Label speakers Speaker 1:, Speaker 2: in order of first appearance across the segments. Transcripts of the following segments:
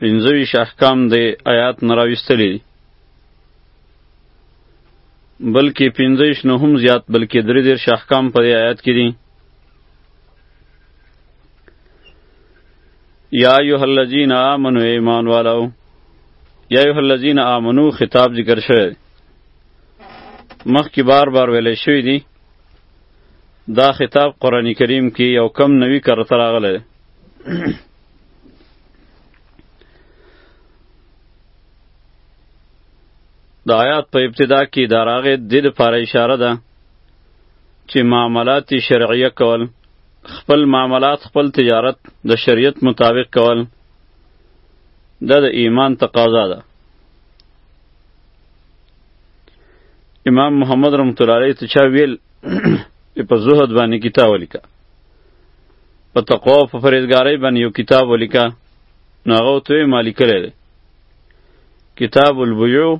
Speaker 1: پنځه ویشت احکام د آیات نه راویستلي بلکې پنځه ویشت نه هم زیات بلکې درې دېرش احکام په دې آیات کې دي یا ایها الذین آمنو ایمان والو یا ایها الذین آمنو خطاب ذکر شوی مخکې بار بار ویلی شوی دی دا خطاب قرآن کریم کې یو کم نوی کرته راغلی د آیات په ابتدا کې دا راغې د دې لپاره اشاره ده چې معاملات شرعیه کول خپل معاملات خپل تجارت د شریعت مطابق کول دا د ایمان تقاضا ده امام محمد رحمت الله علیه ته چا ویل په زهد باندې کتاب ولیکا په تقوا په فرزګاری باندې یو کتاب ولیکا نو هغه ته مالک لري کتاب البیوع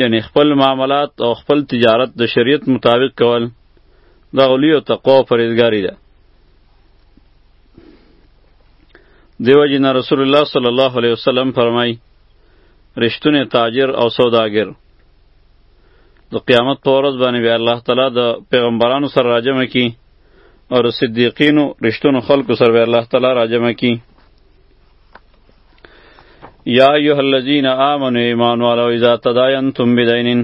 Speaker 1: یعنی خپل معاملات او خپل تجارت د شریعت مطابق کول دا غلی او تقوا او فرزګاری ده دیو جن رسول الله صلی الله علیه وسلم فرمای رښتونی تاجر او سوداګر د قیامت په ورځ باندې بیا الله تعالی د پیغمبرانو سره راجم کی او د صدیقینو رښتونو خلکو سره بیا الله تعالی راجم کی یا ایها الذین آمنوا ایمان والو اذا تداینتم بدینن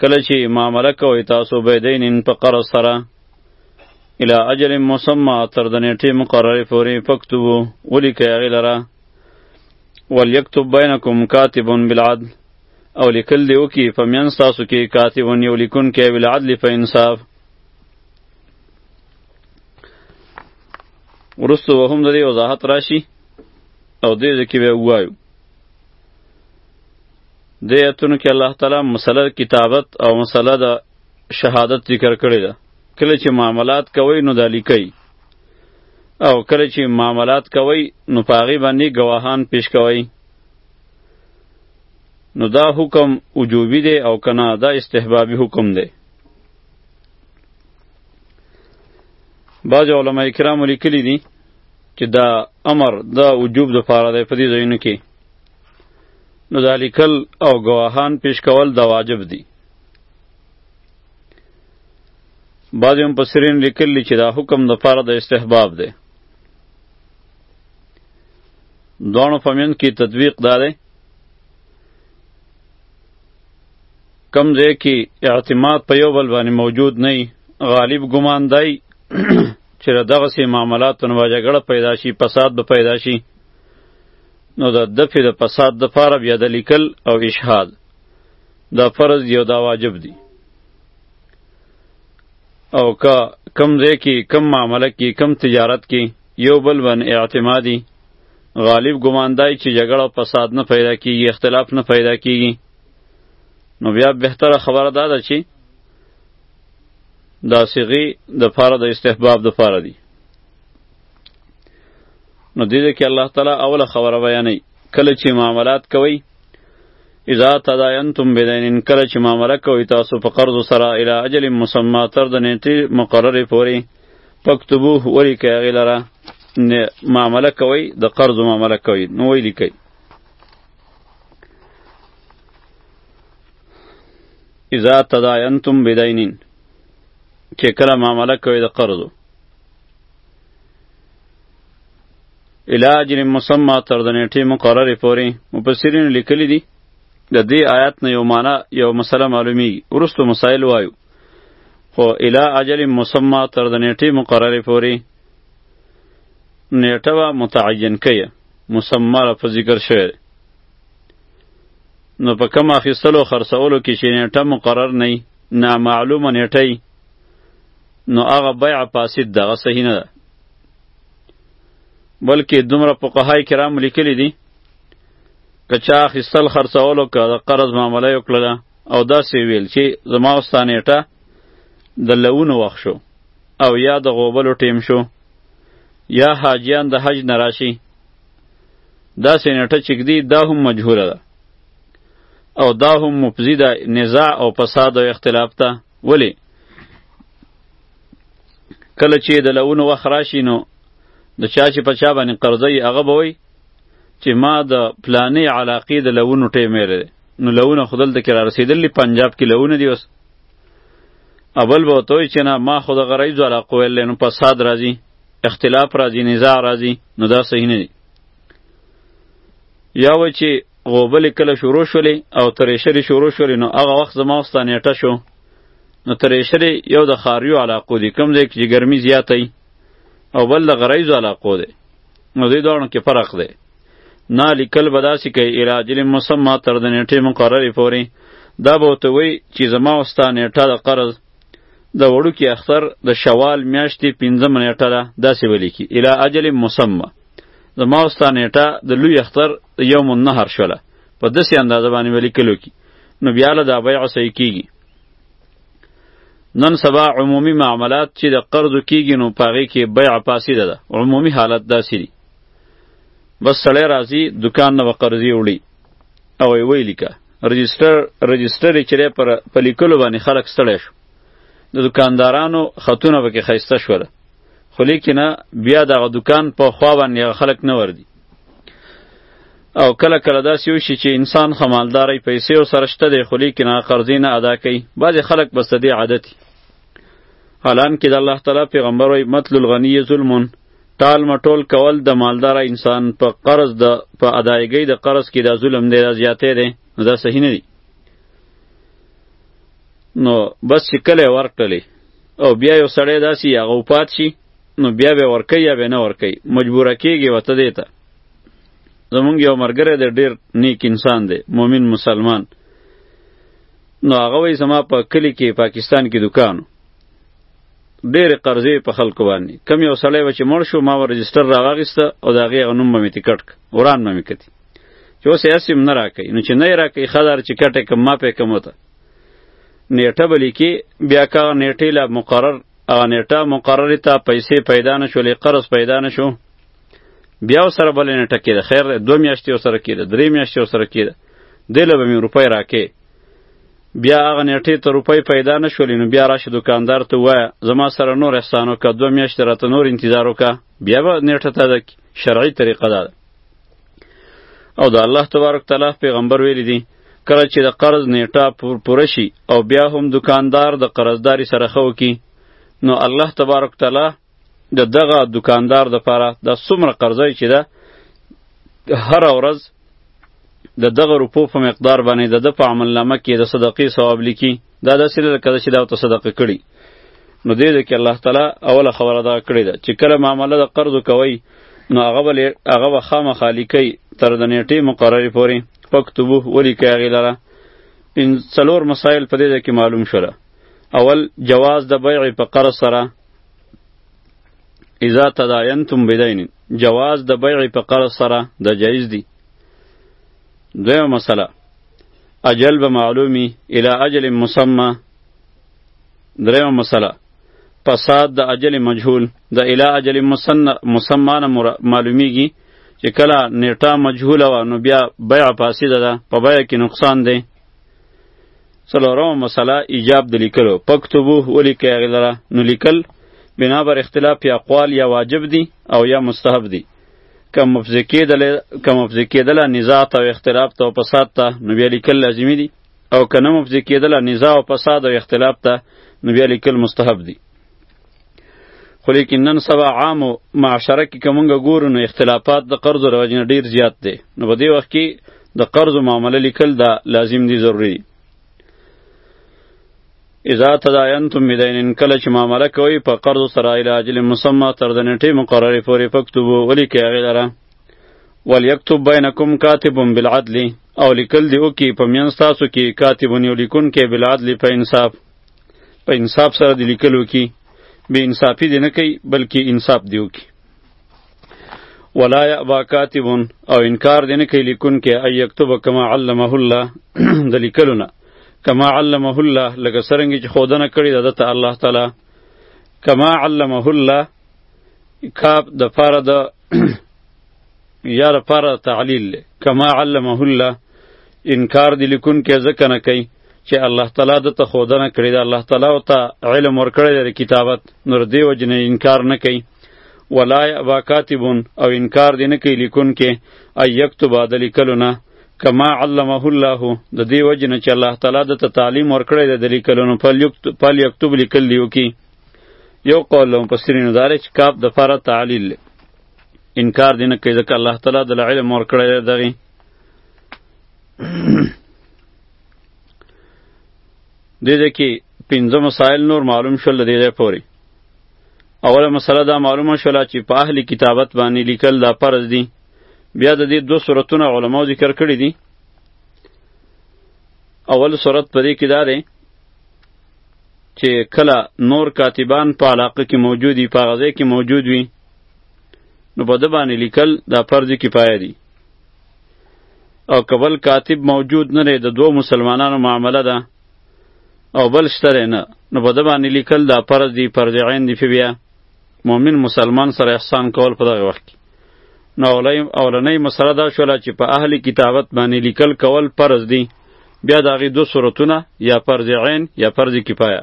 Speaker 1: کله چې معامله کوئ تاسو بدینن په قرض سره الی اجل مسمى تر د نیټې مقررې پورې پکتبو ولیکئ هغې لره وليکتب بینکم کاتب بالعدل او لیکل دی وکي په میان تاسو کې کاتب یو لیکون کې ویل عدل په انصاف ورستو وهم د دې وضاحت راشي او دې ځکه به وایو د ایتونو کې الله تعالی مسله کتابت او مسله د شهادت ذکر کړی ده کله چې معاملات کوي نو دا لیکي او کله چې معاملات کوئ نو په هغې باندې ګواهان پیش کوئ نو دا حکم وجوبي دی او که نه دا استحبابي حکم دی بعض علما کرامو لیکلي دي چې دا امر دا وجوب د پاره دی په دې ځایونو کې نو دا لیکل او ګواهان پیش کول دا واجب دي بعض هم پسرین لیکلی چې دا حکم د پاره د استحباب دی دوانو فمین کی تطبیق داره کم ځای کې اعتماد په یو بل باندې موجود نه غالب ګمان دی چې دغه سي معاملات نو جګړه پیدا شي فساد به پیدا شي نو د دفع د فساد د پاره بیا د لیکل او اشهاد دا فرض یو دا واجب دی او که کم ځای کې کم معامله کې کم تجارت کې یو بل بن اعتمادي غالب ګمان دی چې جګړه او فساد نه پیدا کیږي اختلاف نه پیدا کیږي نو بیا بهتره خبره دا ده چې دا صیغې د پاره د استحباب د پاره دي نو دې کې الله تعالی اوله خبره بیانوي کله چې معاملات کوي اذا تداینتم بدین کله چې معامله کوي تاسو په قرض سره الی اجل مسما تر د نیټې مقررې پورې پکتبوه ولیکئ هغې لره معامله کوي د قرض معامله کوي نو ویې لیکئ اذا تداینتم بدینین چې کله معامله کوي د قرضو الی اجل مسمى تر د نیټې مقررې پورې مفسرینو لیکلي دي د دې آیات نه یو معنا یو مسله معلومیږي وروستو مسایل وایو خو الی اجل مسمى تر د نیټې مقررې پورې نیټه به متعین کړي مسمى را په ذکر شوی نو په کم اخیستلو خرڅولو کې چې نیټه مقرر نه نامعلومه نیټه نو هغه بیع فاسد دغه صحیح نه ده بلکې دومره فقهای کرام لیکلي دي که چا اخیستل خرڅول او که د قرض معامله یې وکړله او داسې ویل چې زما او ستا نیټه د لوونو وخت شو او یا د غوبلو ټیم شو یا حاجیان د حج نه راشي داسې نیټه چې ږدي دا هم مجهوله ده او دا هم مفضي ده نزاع او فساد او اختلاف ته ولی کله چې د لونو وخت راشي نو د چا چې په چا باندې قرضه یې هغه به وایي چې ما د پلانې علاقې د لونو ټیم ویلی دی نو لونه خو دلته کې را رسېدلي پنجاب کې لونه دي اوس اول به ورته وایي چې نه ما خو د غرایزو علاقو ویل دی نو فساد راځي اختلاف راځي نزاع راځي نو دا صحیح نه دي یا وایي چې غوبلې کله شروع شولې او ترېشرې شروع شولې نو هغه وخت زما وستا نیټه شو نو ترېشرې یو د خاریو علاقو دی کم ځای کې چې ګرمي زیاته وي او بل د غرایزو علاقو دی نو دې دواړو کې فرق دی نه لیکل به داسې کوي علاج مسمه تر د نیټې مقررې پورې دا به ورته وایي چې زما وستا نیټه د قرض د وړوکي اختر د شوال میاشتې پنځمه نیټه ده داسې ولیکي الی اجل مسمه زما او ستا نیټه د لوی اختر د یوم النهر شوله په داسې اندازه باندې به لیکلو کي نو بیا له دا بیع صحیح کیږي نن سبا عمومي معاملات چې د قرضو کیږي نو په هغې کې بیع فاسده ده عمومي حالت داسې دي بس سړی راځي دکان نه به قرضې وړي او یې ویې لیکه رجسټر رجسټر یې چې پر په لیکلو باندې خلک ستړی شو د دکاندارانو خطونه پکې ښایسته شوله خو لیکنه بیا دغه دکان په خوا باندې خلک نه وردي او کله کله داسې وشي چې انسان خمالداري پیسې او سره شته دی خو لیکنه قرضې نه ادا کوي بعضې خلک بس د دې عادتي الان کې د الله تعالی پیغمبر وایي مطل الغنی ظلم ټال مټول کول د مالدار انسان په قرض د په ادایګۍ د قرض کې دا ظلم دی دا زیاتې دی نو دا صحیح نه دی نو بس چې کله ورکړلې او بیا یو سړی داسې یا غوپات شي نو بیا به ورکي یا به نه ورکي مجبوره کیږي وته دی ته زمونږ یو مرګره دی ډیر نیک انسان دی مؤمن مسلمان نو هغه وای زما په کلی کې پاکستان کې دکانو ډېر قرضې په خلکو باندې کم یو سړی و چې مړ شو ما ور رجسټر راغیسته او د هغې هغه نوم به مې تکټ وران به مې کتي چې اوس یې هسې هم نه راکوي نو چې نه یې راکوي ښه دار چې کټ یې کم ما پې کم وته نیټه به لیکې بیا که هغه نیټې له مقرر هغه نیټه مقررې ته پیسې پیدا نه شولې قرض پیدا نه شو بیا سره بل نه ټکی ده خیر ده دو میاشتې سره کیده درې میاشتې سره کیده دله به مې روپۍ راکې بیا هغه نیټې ته روپۍ پیدا نه شولې نو بیا راشه دکاندار ته وایه زما سره نور احسان وکړه دوه میاشتې راته نور انتظار وکړه بیا به نیټه ته ده شرعي طریقه ده او د الله تبارک تعالی پیغمبر ویلی دي کله چې د قرض نیټه پوره شي او بیا هم دکاندار د قرضداري سره ښه وکړي نو الله تبارک تعالی د دغه دکاندار دپاره دا څومره قرضه چې ده هره ورځ د دغه روپو په مقدار باندې د ده په عملنامه کې د صدقې ثواب لیکي دا داسې نه لکه چې دا ورته صدقه کړي نو دې ده کې الله تعالی اوله خبره دا کړې ده چې کله معامله د قرض کوي نو هغه به هغه به خامخا لیکي تر د نیټې مقررې پورې فکتبوه ولیکئ هغې لره څلور مسایل په دې ده کې معلوم شوله اول جواز د بیع په قرض سره اذا تداینتم بدین جواز د بیع په قرض سره د جایز دی دویمه مسله اجل به معلومی الی اجل مسمى درېمه مسله فساد د اجل مجهول د الی اجل مسمى نه معلومیږي چې کله نیټه مجهوله وه نو بیا بیع فاسده ده په بیع کې نقصان دی څلورمه مسله ایجاب د لیکلو پکتبو ولیکئ هغې لره نو لیکل بنابر اختلاف یا اقوال یا واجب دی او یا مستحب دی که مفضی کېدل که مفضی کېدل نزاع ته او اختلاف ته او فساد ته نو بیا لیکل لازمي دي او که نه مفضی کېدل نزاع او فساد او اختلاف ته نو بیا لیکل مستحب دي خو لیکن نن سبا عام معاشره کې کومګ ګورو نو اختلافات د قرض راوجنه ډیر زیات دي نو په دې وخت کې د قرض معامله لیکل دا لازم دي ضروری دي اذا تداینتم بدین کله چې معامله کوئ په قرض سره الی اجل مسمى تر د نیټې مقررې پورې فکتبو ولیکئ هغې لره ولیکتب بینکم کاتب بالعدل او لیکل دې وکړي په میان ستاسو کې کاتب یو لیکونکی بالعدل په انصاف په انصاف سره دې لیکل وکړي بې انصافي دې نه کوي بلکې انصاف دې وکړي ولا یابا کاتبون او انکار دینه کوي لیکون کې ای یكتب کما علمه الله د لیکلونه کما علمه الله لکه سرنګ چې خودنه کړی د ته الله تعالی کما علمه الله کاپ د پاره د یا د پاره تعلیل کما علمه الله انکار دی لیکون کې ځکه نه کوي چې الله تعالی د ته خودنه کړی دا الله تعالی او ته علم ورکړی د کتابت نور دی وجنه انکار نه کوي ولا ابا کاتبون او انکار دی نه کوي لیکون کې ای یکتب د لیکلو نه کما علمه الله د دی وجنه چې الله تعالی د ته تعلیم ورکړی د لیکلو نه پل یکتب لیکل دیو کې یو قول لهم پسرینو داره چې کاپ د فاره تعلیل انکار دی نه کوي ځکه الله تعالی د علم ورکړی دغه دې دې کې پنځه مسائل نور معلوم شول دې دې پوري اوله مسله دا معلومه شوله چې په اهل کتابت باندې لیکل دا فرض دي بیا د دې دوه صورتونه علماو ذکر کړي دي اول صورت په دې کې دا دی چې کله نور کاتبان په علاقه کې موجود وي په غزه کې موجود وي نو په د باندې لیکل دا فرض کفایه دي او که بل کاتب موجود نه دی د دوو مسلمانانو معامله ده او بل شته دی نه نو په ده باندې لیکل دا فرض دي فرض عین دي بیا مؤمن مسلمان سره احسان کول په دغه وخت کې نو اولنۍ مسله دا شوله چې په اهل کتابت باندې لیکل کول فرض دي بیا د هغې دوه صورتونه یا فرض عین یا فرض کفایه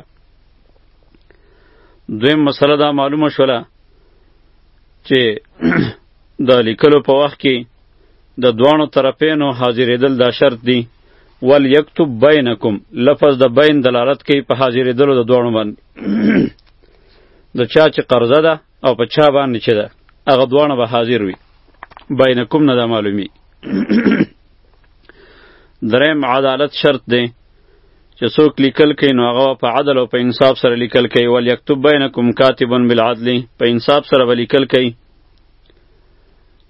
Speaker 1: دویم مسله دا معلومه شوله چې د لیکلو په وخت کې د دواړو طرفینو حاضرېدل دا شرط دی ول یکتب بینکم لفظ د بین دلالت کوي په حاضرېدلو د دواړو باندې د چا چې قرضه ده او په چا باندې چې ده هغه دواړه به حاضر وي بینکم نه دا معلومی دریم عدالت شرط دی چې څوک لیکل کوي نو هغه په عدل او په انصاف سره لیکل کوي ول یکتب بینکم کاتبا بالعدل په انصاف سره به لیکل کوي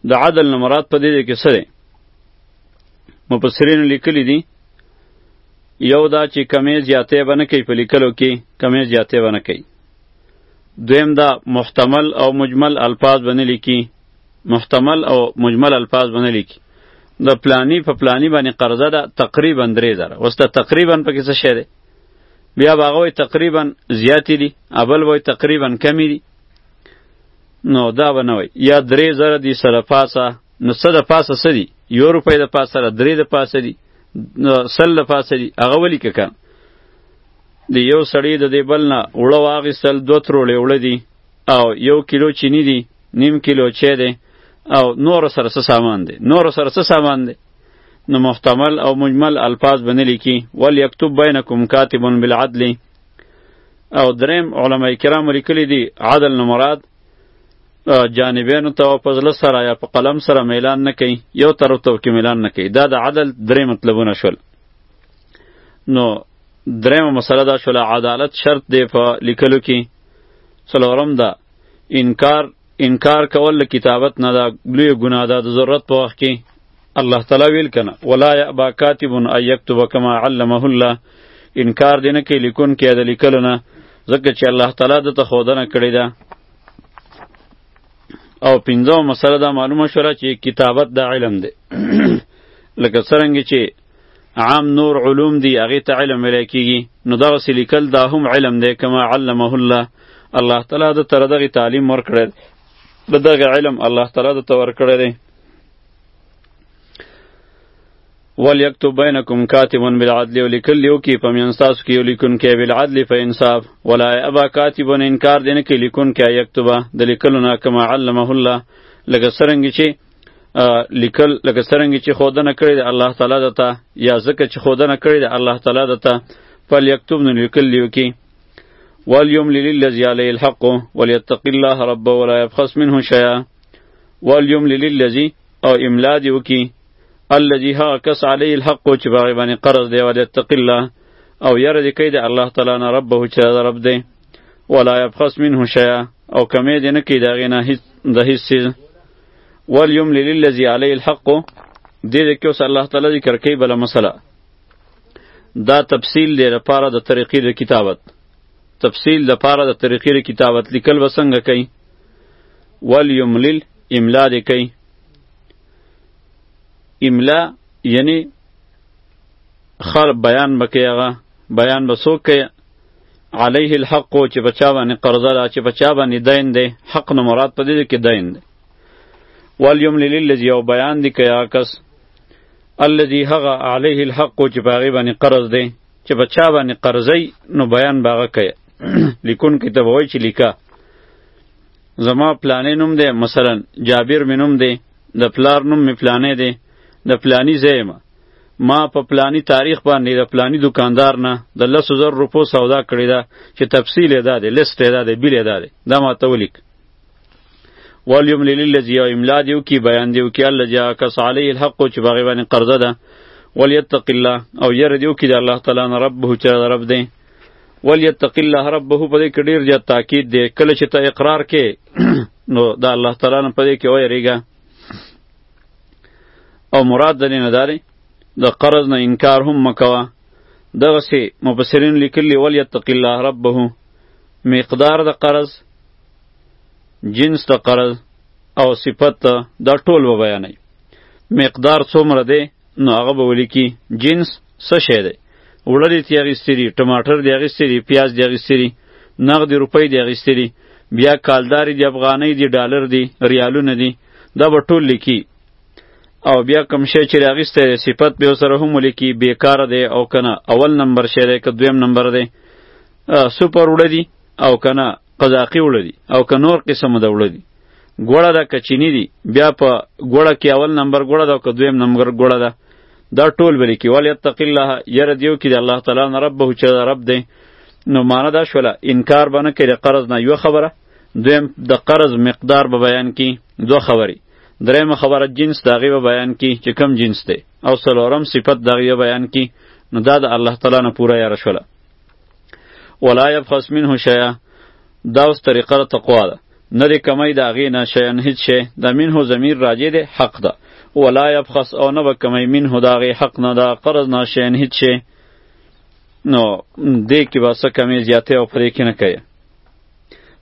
Speaker 1: د عدل نه مراد په دې کې څه دی مفسرینو لیکلي دي یو دا چې کمې زیاتې به نه کوي په لیکلو کې کمې زیاتې به نه کوي دویم دا محتمل او مجمل الفاظ به نه لیکي محتمل او مجمل الفاظ به نه لیکي د پلانی په پلانی باندې قرضه ده تقریبا درې زره اوس دا تقریبا پکې څه شی دی بیا به هغه تقریبا زیاتې دي اول به تقریبا کمې دي نو دا به نه وای یا درې زره دي سره پاسه نو څه د پاسه څه دي یو روپۍ د پاسه سره درې د پاسه دي سل د پاسه دي هغه ولي که کم د یو سړی د دې بل نه اوړه واغیستل دوه تروړې اوړه دي او یو کیلو چینی دي نیم کیلو چای دی او نور سره څه سامان دی نور سره څه سامان دی نو محتمل او مجمل الفاظ بنلی کی ول یکتب بینکم کاتب بالعدل او دریم علما کرام لیکلی دی عدل نه مراد جانبینو ته په زړه سره یا په قلم سره میلان نه کوي یو طرف ته کې میلان نه کوي دا د عدل درې مطلبونه شول نو درېمه مسله دا شوله عدالت شرط دی په لیکلو کې څلورم ده انکار انکار کول له کتابت نه دا لوی ګناه ده د ضرورت په وخت کې الله تعالی ویل کنه ولا یابا کاتب ان یكتب کما علمه الله انکار دینه کې لیکون کې د لیکلو نه ځکه چې الله تعالی د تخودنه کړی ده او پنځو مسله دا معلومه شوه چې کتابت د علم ده لکه څرنګه چې عام نور علوم دی هغه ته علم ویل کیږي نو دا وسې لیکل دا هم علم دی کما علمه الله الله تعالی د تر دغه تعلیم ورکړل د دغه علم الله تعالی د تور کړل دی ولیکتب بینکم کاتب بالعدل ولیکل یو کی پمین تاسو کی ولیکن کی بالعدل په انصاف ولا ابا کاتب انکار دین کی لیکن کی یکتبه د لیکلو نه کما علمه الله لکه سرنګ چې لیکل لکه څرنګه چې خودنه کړې ده الله تعالی دته یا ځکه چې خودنه کړې ده الله تعالی دته فلیکتب نو لیکل لیو کې والیوم للذی علی الحق ولیتق الله رب ولا یبخس منه شیئا والیوم للذی او املا دی وکي الذی ها کس علی الحق چې باغ باندې قرض دی ولیتق الله او یره دې کوي د الله تعالی نه رب هو چې دا رب دی ولا یبخس منه شیئا او کمې دې نه کوي دغه نه هیڅ د هیڅ وليملل الذي عليه الحق دې دې کې اوس الله تعالی ذکر کوي بل مسله دا تفصیل دی لپاره د طریقې د کتابت تفصیل لپاره د طریقې د کتابت لیکل وسنګ کوي وليملل املا دې کوي املا یعنی خر بیان بکې هغه بیان به څوک کوي علیه الحق چې په چا باندې قرضه ده چې په چا باندې دین دی حق نه مراد په دې کې دین دی والیوم للذي او بیان دی کیا کس الذي هغه علیه الحق چې په هغه باندې قرض دی چې په چا باندې قرضی نو بیان باغه کوي لیکون کې ته وای چې لیکا زما پلانې نوم دی مثلا جابر مې نوم دی د پلار نوم مې پلانې دی د پلانی زیم ما په پلانی تاریخ باندې د پلانی دکاندار نه د لسو زر روپو سودا کړې ده چې تفصیل یې دا دی لیست یې دا دی بیل یې دا دی دا ما ته ولیک ولیم للذي او املا دیو کی بیان دیو کی الله جا کس علی الحق چې باغی باندې قرضه ده ولیتق الله او یره دیو کی د الله تعالی نه رب هو چې رب دی ولیتق الله ربه په دې کې ډیر زیات تاکید دی کله چې ته اقرار کې نو د الله تعالی نه په دې کې وایریږه او مراد د دې نه داري د قرض نه انکار هم مکوه دغه سي مفسرین لیکلی ول یتق الله ربه مقدار د قرض جنس د قرض او صفت دا ټول و بیانې مقدار څومره دی نو هغه به ولیکي جنس څه شی دی اوړه دې ترې اخیستي دي ټماټر دې اخیستي دي پیاز دې اخیستي دي نغدې روپۍ دې اخیستي دي بیا کالدارې دي افغانۍ دي ډالر دي ریالونه دي دا به ټول لیکي او بیا کوم شی چې راغیستی دی صفت به سره هم ولیکي بیکاره دی او کنه اول نمبر شی دی که دویم نمبر دی سپر وړه دي او کنه قزاقي اوړه دي او که نور قسم د اوړه دي ګوړه ده که چینی دي بیا په ګوړه کې اول نمبر ګوړه ده او که دویم نمبر ګوړه ده دا ټول بلی کې ولی اتق الله یره دیو کې د الله تعالی نه رب به چې رب دی نو معنا دا شوله انکار بنه کړي قرض نه یو خبره دویم د قرض مقدار به بیان کی دو خبرې دریم خبره جنس دغه به بیان کی چې کم جنس دی او څلورم صفت دغه بیان کی نو دا د الله تعالی نه پوره یاره شوله ولا يبخس منه شيئا دا اوس طریقه د تقوا ده نه دی کمی د هغې نه شیان هیڅ شی د منه ضمیر راجع دی حق ده ولا یبخس او نه به کمی منه د هغې حق نه ده قرض نه شیان هیڅ شی نو دې کې به څه کمی زیاتې او پرې کې نه کوي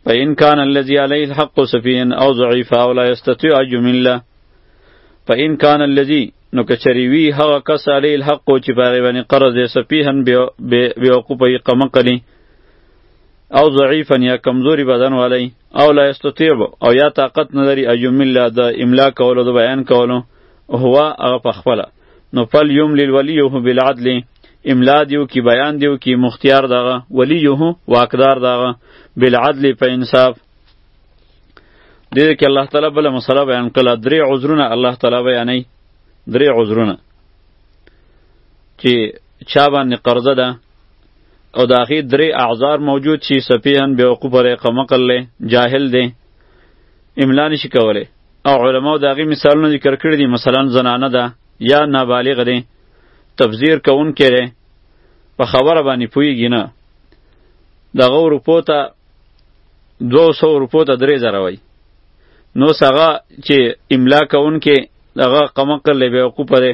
Speaker 1: فإن كان الذي عليه الحق سفيا أو ضعيفا أو لا يستطيع أن يمل فإن كان الذي نو که چری وی هغه کس علی الحق چې په هغې باندې قرض یې سفیهن بیوقوفه یې قمه کړي او ضعیفا یا کمزوری بدن والی او لا استطیع او یا طاقت نه لري ایوم الله د املا کولو د بیان کولو هو هغه په خپله نو فل یوم للولیه بالعدل املا دیو کی بیان دیو کی مختیار دغه ولیه واکدار دغه بالعدل په انصاف دې کې الله تعالی بل مسله بیان کړه درې عذرونه الله تعالی بیانې درې عذرونه چې چا باندې قرضه ده او د هغې درې اعذار موجود چې سفیهن بیوقوف دی قمقل دی جاهل دی املا نشي کولی او علماو د هغې مثالونه ذکر کړي دي مثلا زنانه ده یا نابالغ دی تفزیر کوونکی دی په خبره باندې پوهېږي نه د هغو روپو ته دو سو روپو ته درې زره وای نو هغه چې املا کوونکې هغه قمقل له بیوقوف دی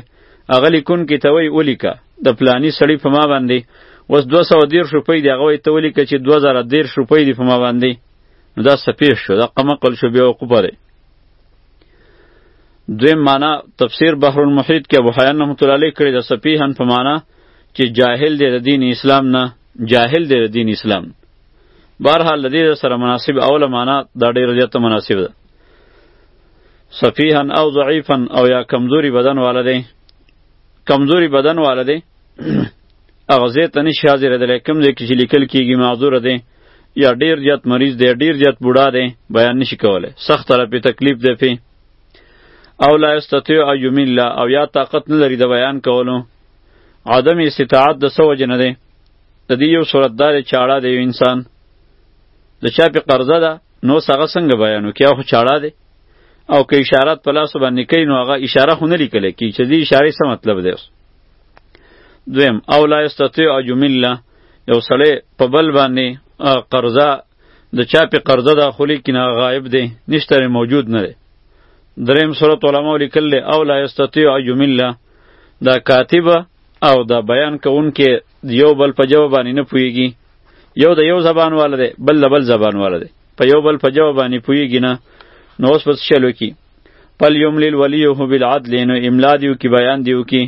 Speaker 1: هغه لیکونکي ته وایي ولیکه د پلانی سړی په ما باندې اوس دوه سوه دېرش روپۍ دی هغه وایي ته ولیکه چې دوه زره دېرش روپۍ دي په ما باندې نو دا څه پېښ شو دا قمقل شو بیوقوف دی دویم معنا تفسیر بحر المحیط کې ابو حیان رحمت الله علیه کړی د سپیهن په معنا چې جاهل دی د دین اسلام نه جاهل دی د دین اسلام بهرحال د دې سره مناسب اوله معنا دا ډېره زیاته مناسبه ده صفیحا او ضعیفا او یا کمزوری بدن والا دی کمزوری بدن والا دی هغه ځای ته نشي حاضر دی کوم ځای کې چې لیکل کېږي معذور دی یا ډیر زیات مریض دی ډیر زیات بوډا دی بیان نشي کولی سخت طرح پې تکلیف دی پې او لا یستطیع ان یمل او یا طاقت نه لري د بیان کولو عدم استطاعت د څه وجې نه دی د دې یو صورت دار چاړه دی یو انسان د چا په قرضه ده نو څنګه څنګه بیانو کیا خو چاړه دی او که اشارات په لاس باندې کوي نو هغه اشاره خو نه لیکل کی چې دې اشاره څه مطلب دی دویم او لا استطيع جمله یو سړی په بل باندې قرضه د چا په قرضه ده خو لیکن غایب دی نشته موجود نه دی دریم صورت علماء لیکل او لا استطيع جمله دا کاتبه او دا بیان کوونکې یو بل په جواب باندې نه پوهیږي یو د یو زبان والا دی بل د بل زبان والا دی په یو بل په جواب باندې پوهیږي نه نو اوس بس چلو کی پل یملیل ولیه بالعدل نو املا دیو کی بیان دیو کی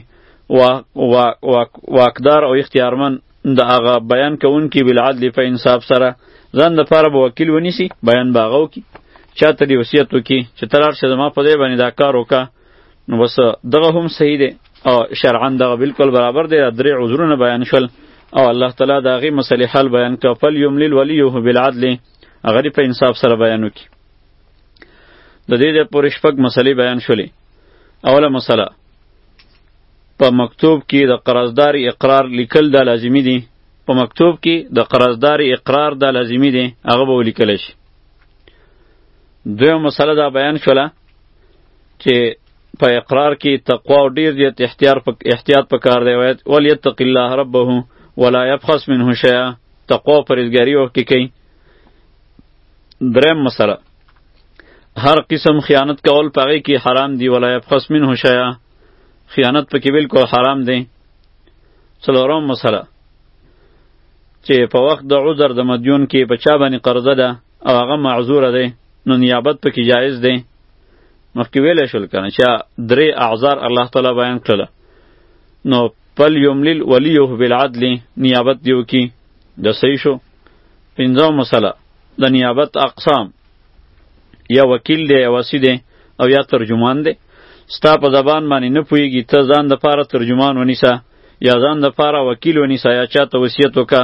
Speaker 1: واقدار او اختیارمن د هغه بیان کوونکي بالعدل په انصاف سره ځان د پاره به وکیل ونیسي بیان باغو کی چاته دی وصیت وکي چې ترار شه زما په دې باندې دا کار وکا نو بس دغه هم صحیح دی او شرعا دغه بالکل برابر دی درې عذرونه بیان شول او الله تعالی دا غي مسلې حل بیان کړ فل یملل ولیه بالعدل هغه په انصاف سره بیان وکړي د دې د پورې شپږ مسلې بیان شولې اوله مسله په مکتوب کې د قرضدار اقرار لیکل دا لازمی دي په مکتوب کې د قرضدار اقرار دا لازمی دي هغه به ولیکل شي دویم مسله دا بیان شوله چې په اقرار کې تقوا او ډیر زیات احتیاط پک احتیاط پکار دی ول یتق الله ربه ولا يبخس منه شیئا تقوا پرېزګاری او کې کوي دریم مسله هر قسم خیانت کول پغې کې حرام دی ولا يبخس منه شیئا خیانت پکې بالکل حرام دی څلورم مسله چې په وخت د عذر د مدیون کې په چا باندې قرضه ده او هغه معذور دی نو نیابت پکې جایز دی مخکې ویلی شول کنه چې درې اعذار الله تعالی بیان کړل نو پل یملل ولیه بالعدل نیابت دیو کی د صحیح شو پنځو مسله د نیابت اقسام یا وکیل دی یا وسی دی او یا ترجمان دی ستا په زبان باندې نه پوهیږي ته ځان د پاره ترجمان ونیسه یا ځان د پاره وکیل ونیسه یا چاته وصیت وکړه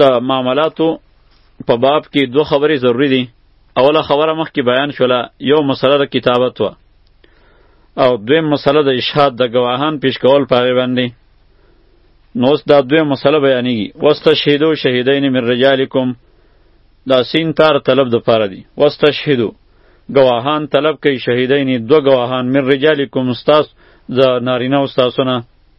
Speaker 1: د معاملاتو په باب کې دوه خبرې ضروری دي اوله خبره مخکې بیان شوله یو مسله د کتابت وه او دویم مسله د اشهاد د ګواهان پیش کول په هغې باندې نو اوس دا دویم مسله بیانېږي واستشهدو شهیدین من رجالکم دا سین تار طلب د پاره دي واستشهدو گواهان طلب کوي شهیدین دو گواهان من رجالکم استاس د نارینه استاسونه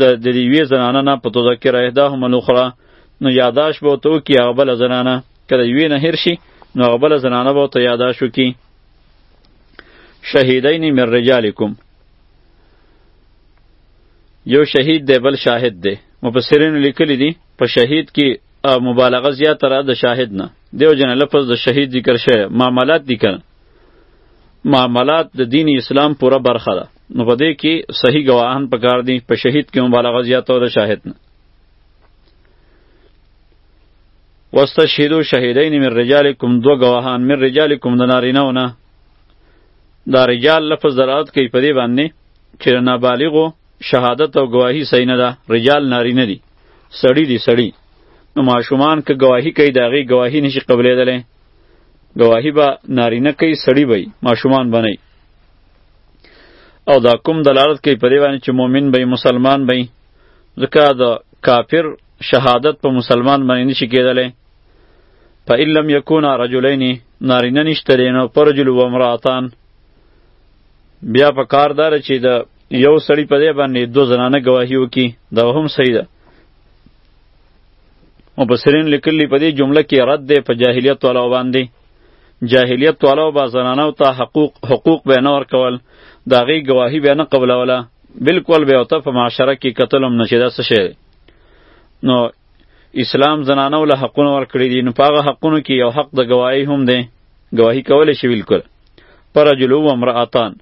Speaker 1: د د یوې زنانه نه په تذکر احداهما الاخرى نو یاداش به ورته وکړي هغه بله زنانه که د یوې نه هېر شي نو هغه بله زنانه به ورته یاداش وکړي شهیدین من رجالکم یو شهید دی بل شاهد دی مفسرینو لیکلی دی په شهید کې مبالغه زیاته را د شاهد نه دیو جن لفظ د شهید ذکر شوی معاملات دي کنه معاملات د دین اسلام پوره برخه ده نو په دې کې صحیح گواهان پکار دي په شهید کې مبالغه زیاته ده شاهد نه واستشهدوا شهیدین من رجالکم دو گواهان من رجالکم د نارینه ونه دا رجال لفظ دلالت کوي په دې باندې چې نابالغو شهادت او گواهی صحیح نه ده رجال نارینه دي سړی دي سړی نو ماشومان که گواهی کوي د هغې گواهی نشي قبلېدلی گواهی به نارینه کوي سړی به ماشومان بنئ او دا کوم دلالت کوي په دې باندې چې مؤمن به مسلمان به ځکه د کافر شهادت په مسلمان باندې نشي کېدلی په علم یکونا رجلین نارینه نشته دی نو پر رجل و امراتان بیا په کار دار چې د یو سړی په دې باندې دو زنانه گواهی وکي دا هم صحیح ده مبصرین لیکلی په دې جمله کې رد ده په جاهلیت والا باندې جاهلیت والو به زنانو ته حقوق حقوق به نه ورکول د هغې ګواهي به نه قبلوله بلکل به ورته په معاشره کې کتل هم نه چې دا څه شی دی نو اسلام زنانو له حقونه ورکړي دي نو په هغه حقونو کې یو حق د ګواهي هم دی ګواهي کولی شي بلکل پرجل و امرأتان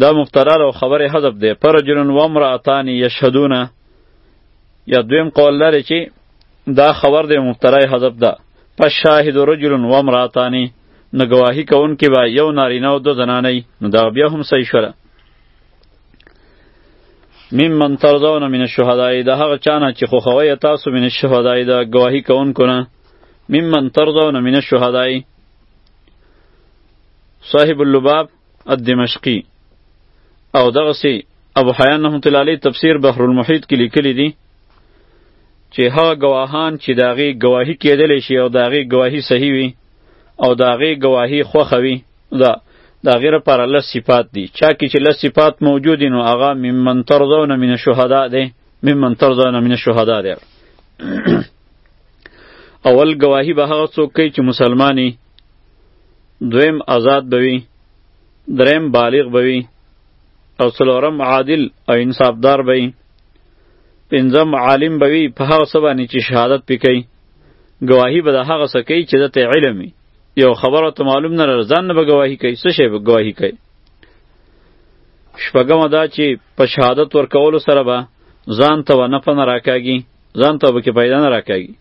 Speaker 1: دا مخترار او خبر حذف دی پرجل و امرأتان یشهدونه یا دویم قول لري چې دا خبر د مبتلای حذف ده پس شاهد رجل و امراتانی نو گواهی کوونکي به یو نارینه او دو زنانه نو دا بیا هم صحیح شوله ممن ترضون من الشهداء د هغه چانه چې خوښوي تاسو من الشهداء د گواهی کوونکو نه ممن ترضون من الشهداء صاحب اللباب الدمشقي او دغه سي ابو حیان رحمت الله علیه تفسیر بحر المحیط کې لیکلی دی چې هغه گواهان چې داغي گواهی کېدلی شي او داغي گواهی صحیح وي او داغي گواهی خوښه وي دا دا غیر پر الله صفات دي چا کې چې لس صفات موجود نو هغه ممن ترضون من الشهداء دی ممن ترضون من الشهداء دی اول گواهی به هغه څوک کوي چې مسلمانی دویم آزاد به وي دریم بالغ به وي او څلورم عادل او انصافدار به وي پنځم عالم به وي په هغه څه باندې چې شهادت پې کوي ګواهي به د هغه څه کوي چې ده ته علم وي یو خبره ته معلوم نه لره ځان نه به ګواهي کوي څه شی به ګواهي کوي شپږمه دا چې په شهادت ورکولو سره به ځان ته و نه پنه راکاږي ځان ته به کې پیدا نه راکاږي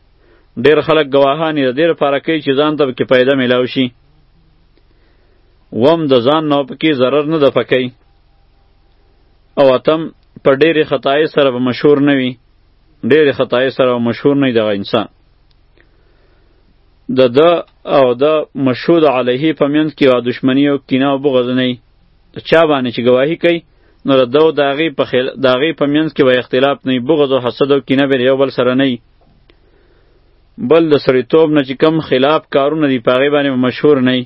Speaker 1: ډیر خلک گواهان یې د دې لپاره کوي چې ځان ته پکې پیدا میلاو شي وم د ځان نه پکې ضرر نه دفع کوي او اتم په ډېرې خطایې سره به مشهور نه وي ډېرې خطایې سره به مشهور نه وي دغه انسان د ده او د مشهود علیه په منځ کې یوه دښمني او کینه او بغض نه وي چا باندې چې ګواهي کوي نو د ده او د هغې په منځ کې به اختلاف نه وي بغض او حسد او کینه به یو بل سره نه وي بل د سړیتوب نه چې کم خلاف کارونه دي په هغې باندې مشهور نه وي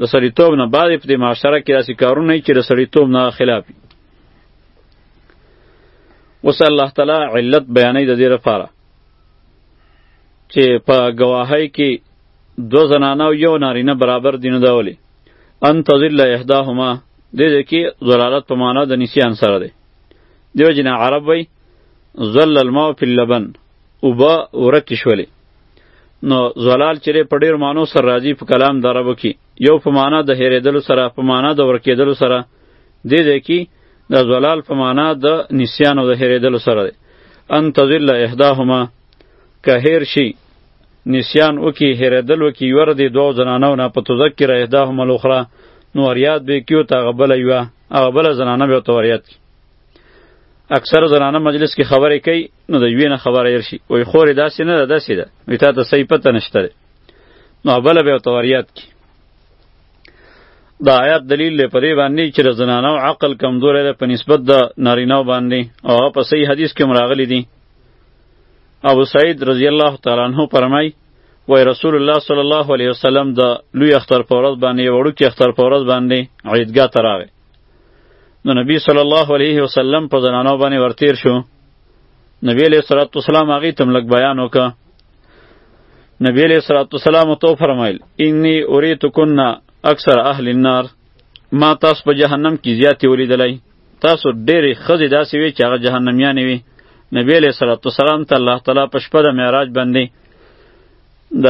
Speaker 1: د سړیتوب نه بعضې په دې معاشره کې داسې کارونه وي چې د سړیتوب نه خلاف وي اوس الله تعالی علت بیانوي د دې لپاره چې په ګواهۍ کې دو زنانه او یو نارینه برابر دي نو دا ولې ان تضل احداهما دې دې کې ضلالت په معنا د نسیان سره دی دیو جن عرب وی زل الماء فی اللبن اوبه ورکې شولې نو زلال چې په ډېر معنو سره راځي په کلام د عربو کې یو په معنا د هېرېدلو سره په معنا د ورکېدلو سره دې دی کې د زلال په معنا د نسیان او د هېرېدلو سره دی ان تذل احداهما که هېر شي نسیان وکي هېرېدل وکي یور دې دوو زنانو نه په تذکر احداهما الاخرى نو وریاد به کیو تا غبل یوه هغه بله زنانه به ورته وریاد کړي اکثر زنانه مجلس کې خبرې کوي نو د یوې نه خبره هېر شي وایي خورې داسې نه ده داسې ده وایي تا ته صحیح پته نشته دی نو بله به یې ورته وریاد کړي دا آیات دلیل دی په دې باندې چې د زنانو عقل کمزوری دی په نسبت د نارینهو باندې او هغه په صحیح حدیث کې هم راغلی دي ابو سعید رضی الله تعالی عنه فرمایي وای رسول الله صلی الله علیه وسلم د لوی اختر په ورځ باندې وړوکی اختر په ورځ باندې عیدګاه ته راغی نو نبی صلی الله علیه وسلم په زنانو باندې ورتیر شو نبی علیہ الصلوۃ والسلام هغه تم لګ بیان وکا نبی علیہ الصلوۃ والسلام تو فرمایل انی اریتکن اکثر اهل النار ما تاسو په جهنم کې زیاتې ولیدلای تاسو ډېرې ښځې داسې وي چې هغه جهنمیانې وي نبی علیه صلات وسلام ته الله تعالی په شپه د معراج باندې د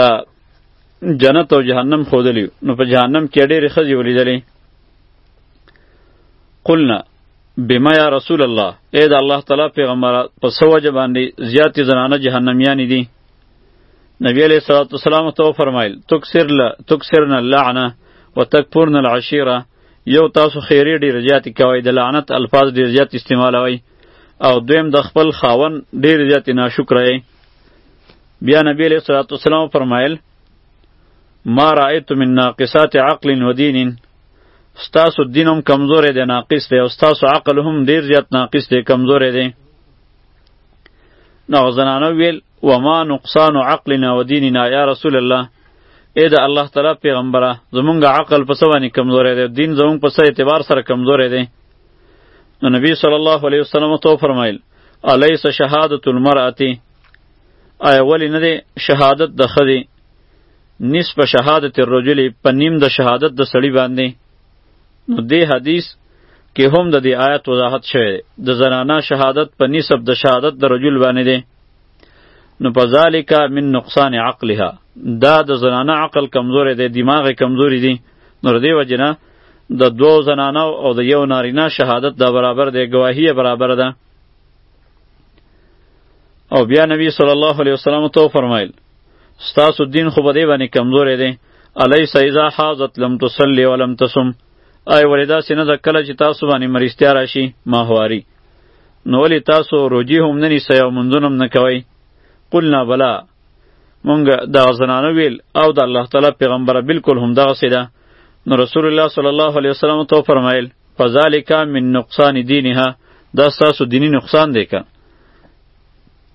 Speaker 1: جنت او جهنم ښودلی نو په جهنم کې ډېرې ښځې ولیدلې قلنا بما یا رسول الله اې د الله تعالی پیغمبر په څه وجه باندې زیاتې زنانه جهنمیانې دي نبی علیه الصلاة والسلام ته وفرمایل تکسر ل تکسرن اللعنه وتکفرن العشیره یو تاسو خیری ډیر زیات کوي د لعنت الفاظ ډیر زیات استعمالوي او دویم د خپل خاون ډیر زیات ناشکر یې بیا نبی علیه الصلاة والسلام فرمایل ما رأیت من ناقصات عقل و دین ستاسو دین هم کمزورې دی ناقص دی او ستاسو عقل هم ډیر زیات ناقص دی کمزورې دی نو زنانو ویل و ما نقصان عقلنا و دیننا یا رسول الله اې د الله تعالی پیغمبره زمونږ عقل په څه باندې کمزوری دی دین زمونږ په څه اعتبار سره کمزوری دی نو نبی صلی الله علیه وسلم ته وفرمایل الیس شهادت المرأة آیا ولی نه دی شهادت د خدی نصف شهادت الرجل په نیم د شهادت د سړی باندې نو دی حدیث کې هم د دې آیت وضاحت شوی دی د زنانا شهادت په نسب د شهادت د رجل باندې دی نو په ذالک من نقصان عقلها دا د زنانا عقل کمزورې دی دماغ کمزوري دی نو دې وجنه د دوو زنانو او د یو نارینه شهادت دا برابر دی گواهی برابر ده او بیا نبی صلی الله علیه وسلم ته فرمایل ستاسو دین خو به دی باندې کمزورې دی الیس اذا حاضت لم تصلی ولم تصم آی ولې داسې نه ده کله چې تاسو باندې مرستیا راشي ماهواري نو ولې تاسو روجي هم نه نیسئ او منځونه هم نه کوئ قلنا بلا مونږ دغه زنانه ویل او د الله تعالی پیغمبره بلکل همدغسې ده نو رسول الله صلی الله علیه وسلم ته وفرمایل فذالک من نقصان دینها دا ستاسو دینی نقصان دی که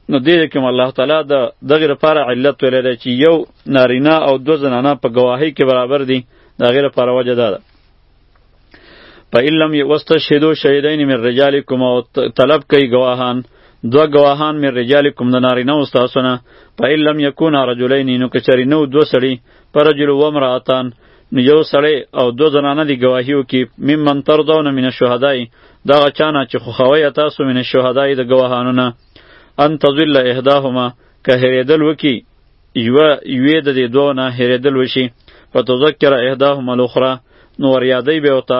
Speaker 1: نو دې کوم الله تعالی د دغه لپاره علت ویل دی چې یو نارینه او دو زنانه په گواهی کې برابر دي دا غیر لپاره وجه ده په علم یې واستشهدو شهیدین من رجالکم او طلب کوي گواهان دو گواهان من رجالکم د نارینه او تاسو نه په علم یکون رجلین نو کچری نو دو سړي پر رجل و امراتان نو یو سړی او دو زنانه دی گواهی وکي ممن ترضون من الشهداء دغه چانه چې خوښوي تاسو من الشهداء د گواهانو نه ان تضل احداهما که هریدل وکي یو یوې د دې دوه نه هریدل وشي فتذکر احداهما الاخرى نو ور یادوي به ورته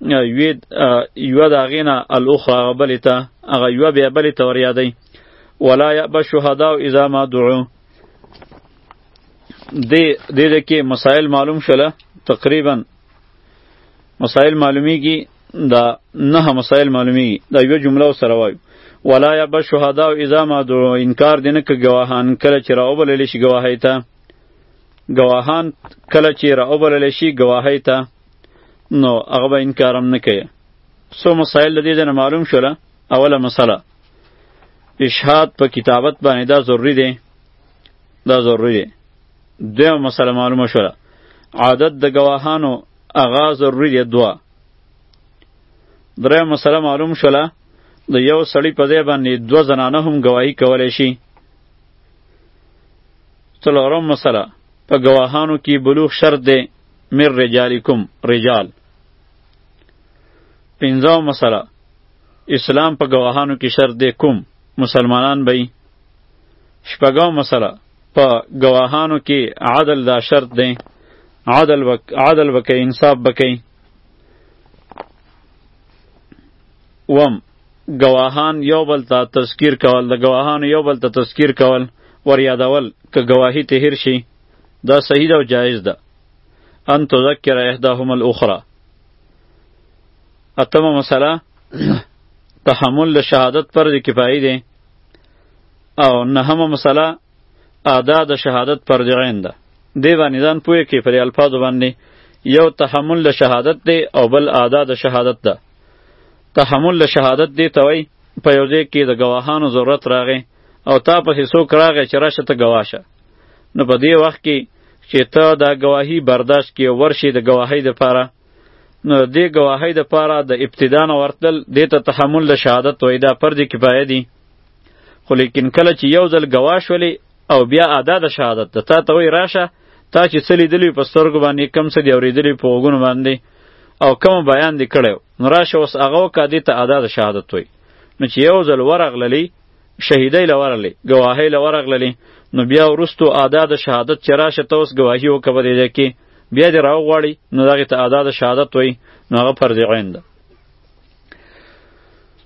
Speaker 1: یوې یوه د هغې نه الاخرى هغه بلې ته هغه یوه بیا بلې ته ور یادوي ولا یأبه الشهداء اذا ما دعو دې دې د کې مسائل معلوم شله تقریبا مسائل معلومیږي دا نه مسائل معلومیږي دا یو جمله سره وایو ولا یب شهدا اذا ما دو انکار دینه ک گواهان کله چې راوبل لشي گواهی ته گواهان کله چې راوبل لشي گواهی ته نو هغه به انکارم نه کوي سو مسائل د دې نه معلوم شوله اوله مسله اشهاد په کتابت باندې دا ضروری دی دا ضروری دی دویمه مسله معلومه شوله عادت د ګواهانو هغه ضروری دی دوه دریم مسله معلوم شوله د یو سړی په ځای باندې دوه زنانه هم ګواهی کولی شي څلورم مسله په ګواهانو کې بلوغ شرط دی مر رجالکم رجال پنځم مسله اسلام په ګواهانو کې شرط دی کوم مسلمانان به شپږم مسله په گواهانو کې عدل دا شرط دی عدل وک عدل وکي انصاف وکي وم گواهان یو بل ته تذکیر کول د گواهان یو بل ته تذکیر کول ور یادول که گواهی ته هیر شي دا صحیح او جایز ده ان تذکر احداهما الاخرى اتمه مسله تحمل شهادت پر کفایه ده او نهمه مسله ادا د شهادت فرض عین ده دی باندې ځان پوهه کې پر الفاظو باندې یو تحمل له شهادت دی او بل ادا د شهادت ده تحمل له شهادت دی ته وای په یو ځای کې د ګواهانو ضرورت راغی او تا په حصو کراغه چې راشه ته ګواشه نو په دې وخت کې چې ته دا گواهی برداشت کې ورشي د گواهی د پاره نو دې گواهی د پاره د ابتدا نه ورتل دې ته تحمل د شهادت وای دا فرض کفایه دي خو لیکن کله چې یو ځل ګواه شولې او بیا ادا د شهادت ده تا ته وایي راشه تا چې څه لیدلي په سترګو باندې کم څه دي اورېدلي په غوږونو باندې او کوم بیان دې کړی نو راشه اوس هغه وکړه دې ته ادا د شهادت وایي نو چې یو ځل ورغللې شهیدۍ له ورغلې ګواهۍ له ورغللې نو بیا وروستو ادا د شهادت چې راشه ته اوس ګواهي وکړه په دې ځای کې بیا دې راوغواړي نو دغې ته ادا د شهادت وایي نو هغه فرض عین ده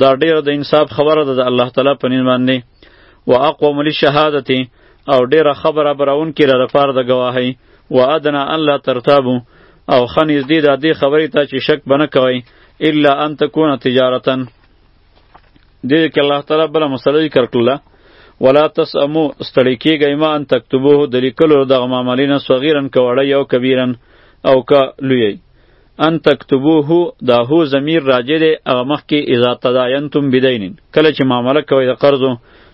Speaker 1: دا ډیره د انصاف خبره ده د الله تعالی په نوم باندې و اقوم للشهادت او ډیره خبره براون کې را لپاره د گواهی و ادنا الله ترتابو او خنیز دی د دې خبرې ته چې شک بنه کوي الا ان تكون تجارتا دې کې الله تعالی بل مسله ذکر کړله ولا تسمو ستړی کېږئ ما ان تکتبوه د لیکلو دغه معاملې نه صغیرن که وړی او کبیرن او که لوی ان تکتبوه دا هو ضمیر راجع دی هغه مخکې اذا تداینتم بدین کله چې معامله کوي د قرضو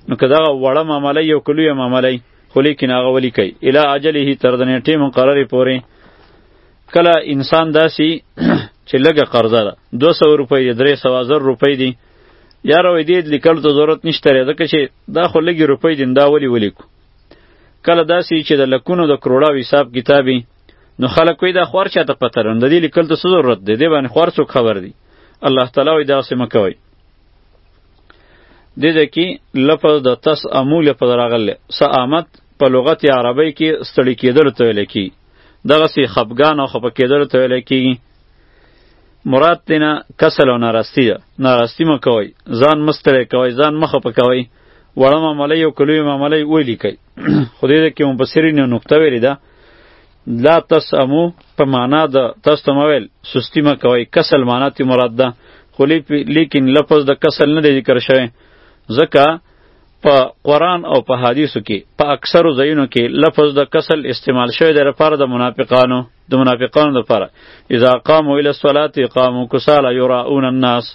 Speaker 1: نو که دغه وړه معامله یو کلوی معامله خو لیکن هغه ولی کوي الی اجله تر د نیټې مقررې پورې کله انسان داسي چې لګه قرضه ده 200 روپۍ دی 300 زر روپۍ دی یاره وای دې لیکل ته ضرورت نشته لري ځکه چې دا خو لګي روپۍ دین دا ولی ولیکو کله داسي چې د لکونو د کروڑاو حساب کتابي نو خلک وی دا خور چاته پته رند دی لیکل ته څه ضرورت دی دی باندې خور څوک خبر دی الله تعالی وی دا سم کوي د دې کې لفظ د تس امو لفظ راغله سامت په لغت عربی کې ستړي کېدل ته ویل کی دغه سی خپګان او خپه کېدل ته ویل کی مراد دینا کسل او نارستی ده نارستی مو کوي ځان مستړی کوي ځان مخه پکوي وړه معاملې او کلوې معاملې ویلی کوي خو دې کې مو بصری نه نقطه ویلې ده لا تسمو په معنا د تسمو ویل سستی ما کوي کسل معنا تی مراد ده خو لیکن لفظ د کسل نه ذکر شوی ځکه په قرآن او په حدیثو کې په اکثرو ځایونو کې لفظ د کسل استعمال شوی دی لپاره د منافقانو د منافقانو لپاره اذا قاموا الى الصلاه قاموا كسالى يراؤون الناس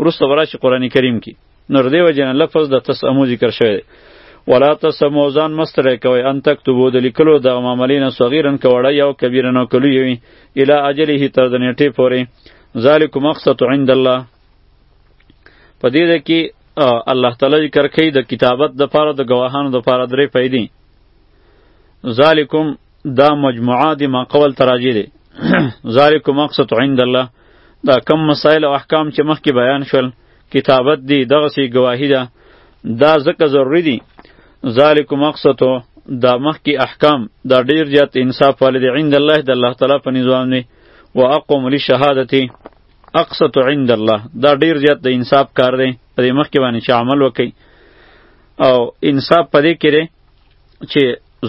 Speaker 1: وروسته به راشي قرآن کریم کې نو د دې وجې نه لفظ د تسمو ذکر شوی دی ولا تسمو ځان مه ستړی کوئ ان تکتبو د لیکلو دغه معاملې نه صغیرا که وړی او کبیرا او که لوی وي الی اجله تر د نیټې پورې ذلکم اقسط عند الله په دې ده کې الله تعالی ذکر کوي د کتابت د پاره د گواهانو د پاره درې پیدې ذالکم دا مجموعه دی ما قول تراجی دی ذالک مقصد عند الله دا کم مسائل او احکام چې مخکې بیان شول کتابت دی دغه سی گواهی ده دا ځکه ضروری دی ذالک مقصد دا مخکې احکام دا ډیر زیات انصاف والد عند الله د الله تعالی په نظام دی و اقوم للشهادتی اقصد عند الله دا ډیر زیات د انصاف کار دی په دې مخکې باندې چې عمل وکړي او انصاف پدې کې چې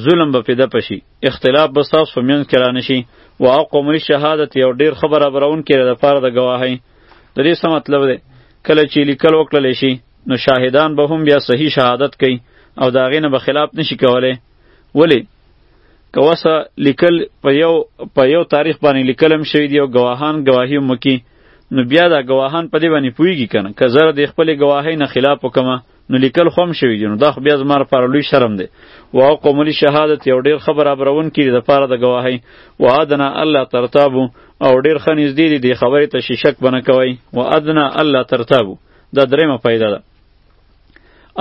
Speaker 1: ظلم به پیدا پشي اختلاف به تاسو مینځ کې رانشي او اقوم الشهادت یو ډیر خبره براون کې د پاره د گواهی د دې څه مطلب دی کله چې لیکل وکړل شي نو شاهدان به هم بیا صحیح شهادت کوي او دا غینه به خلاف نشي کولای ولی کوسه لیکل په یو په یو تاریخ باندې لیکلم شوی دی او گواهان گواهی مکی نو بیا دا گواهان په دې باندې پویږي کنه که زره د خپل گواهی نه خلاف وکمه نو لیکل خو هم شوي دي نو دا خو بیا زما لپاره لوی شرم دی و او قوملي شهادت یو ډېر ښه برابرون کړي د پاره د ګواهۍ و ادنا الله ترتابو او ډېر ښه نږدې دي دې خبرې ته شیشک بنه کوي و ادنا الله ترتابو دا درېمه پیدا ده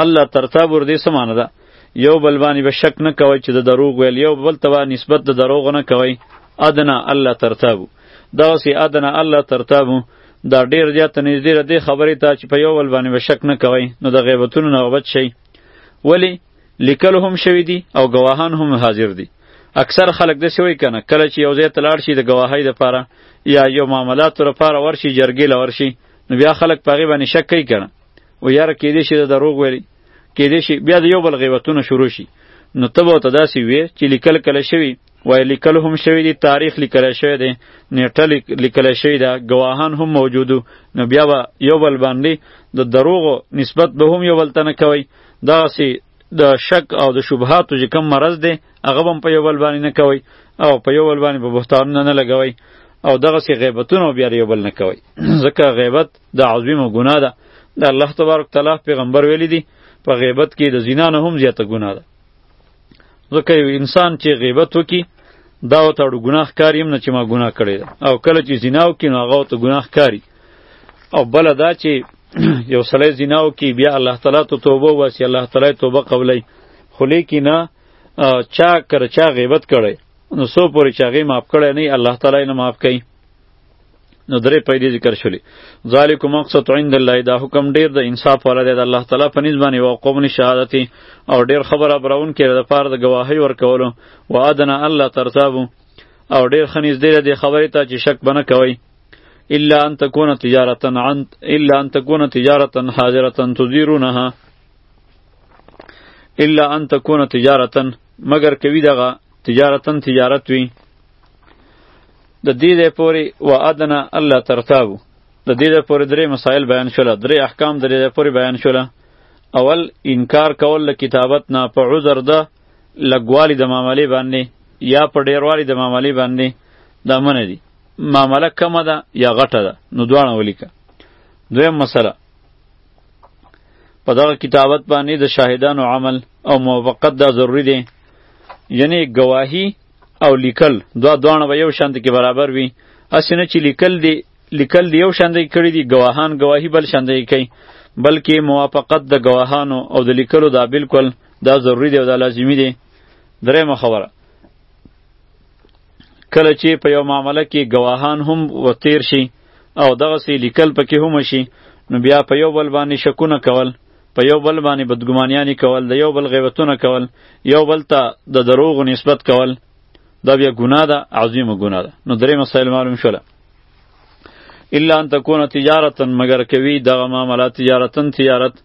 Speaker 1: الله ترتابو دې څه معنی ده یو بل باندې به شک نه کوي چې د دروغ ویل یو بل ته نسبت د دروغ نه کوي ادنا الله ترتابو دغسې ادنا الله ترتابو دا ډیر زیات نږدې ده دې خبرې ته چې په یو بل باندې به شک نه کوئ نو د غیبتونو نه وبچ شئ ولې لیکل هم شوي دي او ګواهان هم حاضر دي اکثر خلک داسې وایي که نه کله چې یو ځای ته لاړ شي د ګواهۍ دپاره یا یو معاملاتو لپاره ورشي جرګې له ورشي نو بیا خلک په هغې باندې شک کوي که نه و یاره کیدې شي د دروغ ویلي کیدې شي بیا د یو بل غیبتونه شروع شي نو ته به ورته داسې وې چې لیکل کله شوي وای لیکل هم شوی دی تاریخ لیکل شوی دی نیټه لیکل شوی ده گواهان هم موجودو نو بیا به یو بل باندې د دروغو نسبت به هم یو بل ته نه کوي دغسې د شک او د شبهاتو چې کم مرض دی هغه به هم په یو بل باندې نه کوي او په یو بل باندې به بهتانونه نه لګوي او دغسې غیبتونه بیا یو بل نه کوي ځکه غیبت د عظیمه ګناه ده د الله تبارک تعالی پیغمبر ویلی دی په غیبت کې د زنا نه هم زیاته ګناه ده ځکه یو انسان چې غیبت وکړي دا ورته اړو ګناه ښکاري هم نه چې ما ګناه کړې ده او کله چې زنا وکړي نو هغه ورته ګناه ښکاري او بله دا چې یو سړی زنا وکړي بیا الله تعالی ته توبه وباسي الله تعالی توبه قبلوي خو لیکي نه چا کر چا غیبت کړی نو څو پورې چې هغې معاف کړی نه الله تعالی نه معاف کوي نو درې پیدې ذکر شولې ذالک مقصد عند الله دا حکم ډیر د انصاف والا دی د الله تعالی په نسبت باندې او قوم شهادت او ډیر خبره براون کې د پاره د گواهی ورکولو و ادنا الله ترتابو او ډیر خنیز دی د خبرې ته چې شک بنه کوي الا ان تكون تجارتا عن الا ان تكون تجارتا حاضره تديرونها الا ان تكون تجارتا مگر کوي دغه تجارتا تجارت وي د دې د پوري و ادنا الله ترتابو د دې د پوري درې مسائل بیان شول درې احکام درې د پوري بیان شول اول انکار کول له کتابت نه په عذر ده لګوالی د معاملې باندې یا په ډیروالی د معاملې باندې دا منه دي معامله کمه ده یا غټه ده نو دواړه ولیکه دویم مسله په دغه کتابت باندې د شاهدانو عمل او موافقت دا ضروری دی یعنی گواهی او لیکل دوا دوانه به یو شاند کې برابر وي اسنه چې لیکل دی لیکل دی یو شاند کې کړی دی گواهان گواهی بل شاند کې کوي بلکې موافقت د گواهانو او د لیکلو دا بالکل دا ضروری دی او دا لازمی دی درېمه خبره کله چې په یو معامله کې گواهان هم وتیر شي او دغه سي لیکل پکې هم شي نو بیا په یو بل باندې شکونه کول په یو بل باندې بدګمانیانی کول د یو بل غیبتونه کول یو بل ته د دروغ نسبت کول دا بیا ګناه ده عظیمه ګناه ده نو درې مسایل معلوم شول الا ان تكون تجارتا مگر کوي دغه معاملات تجارتن تجارت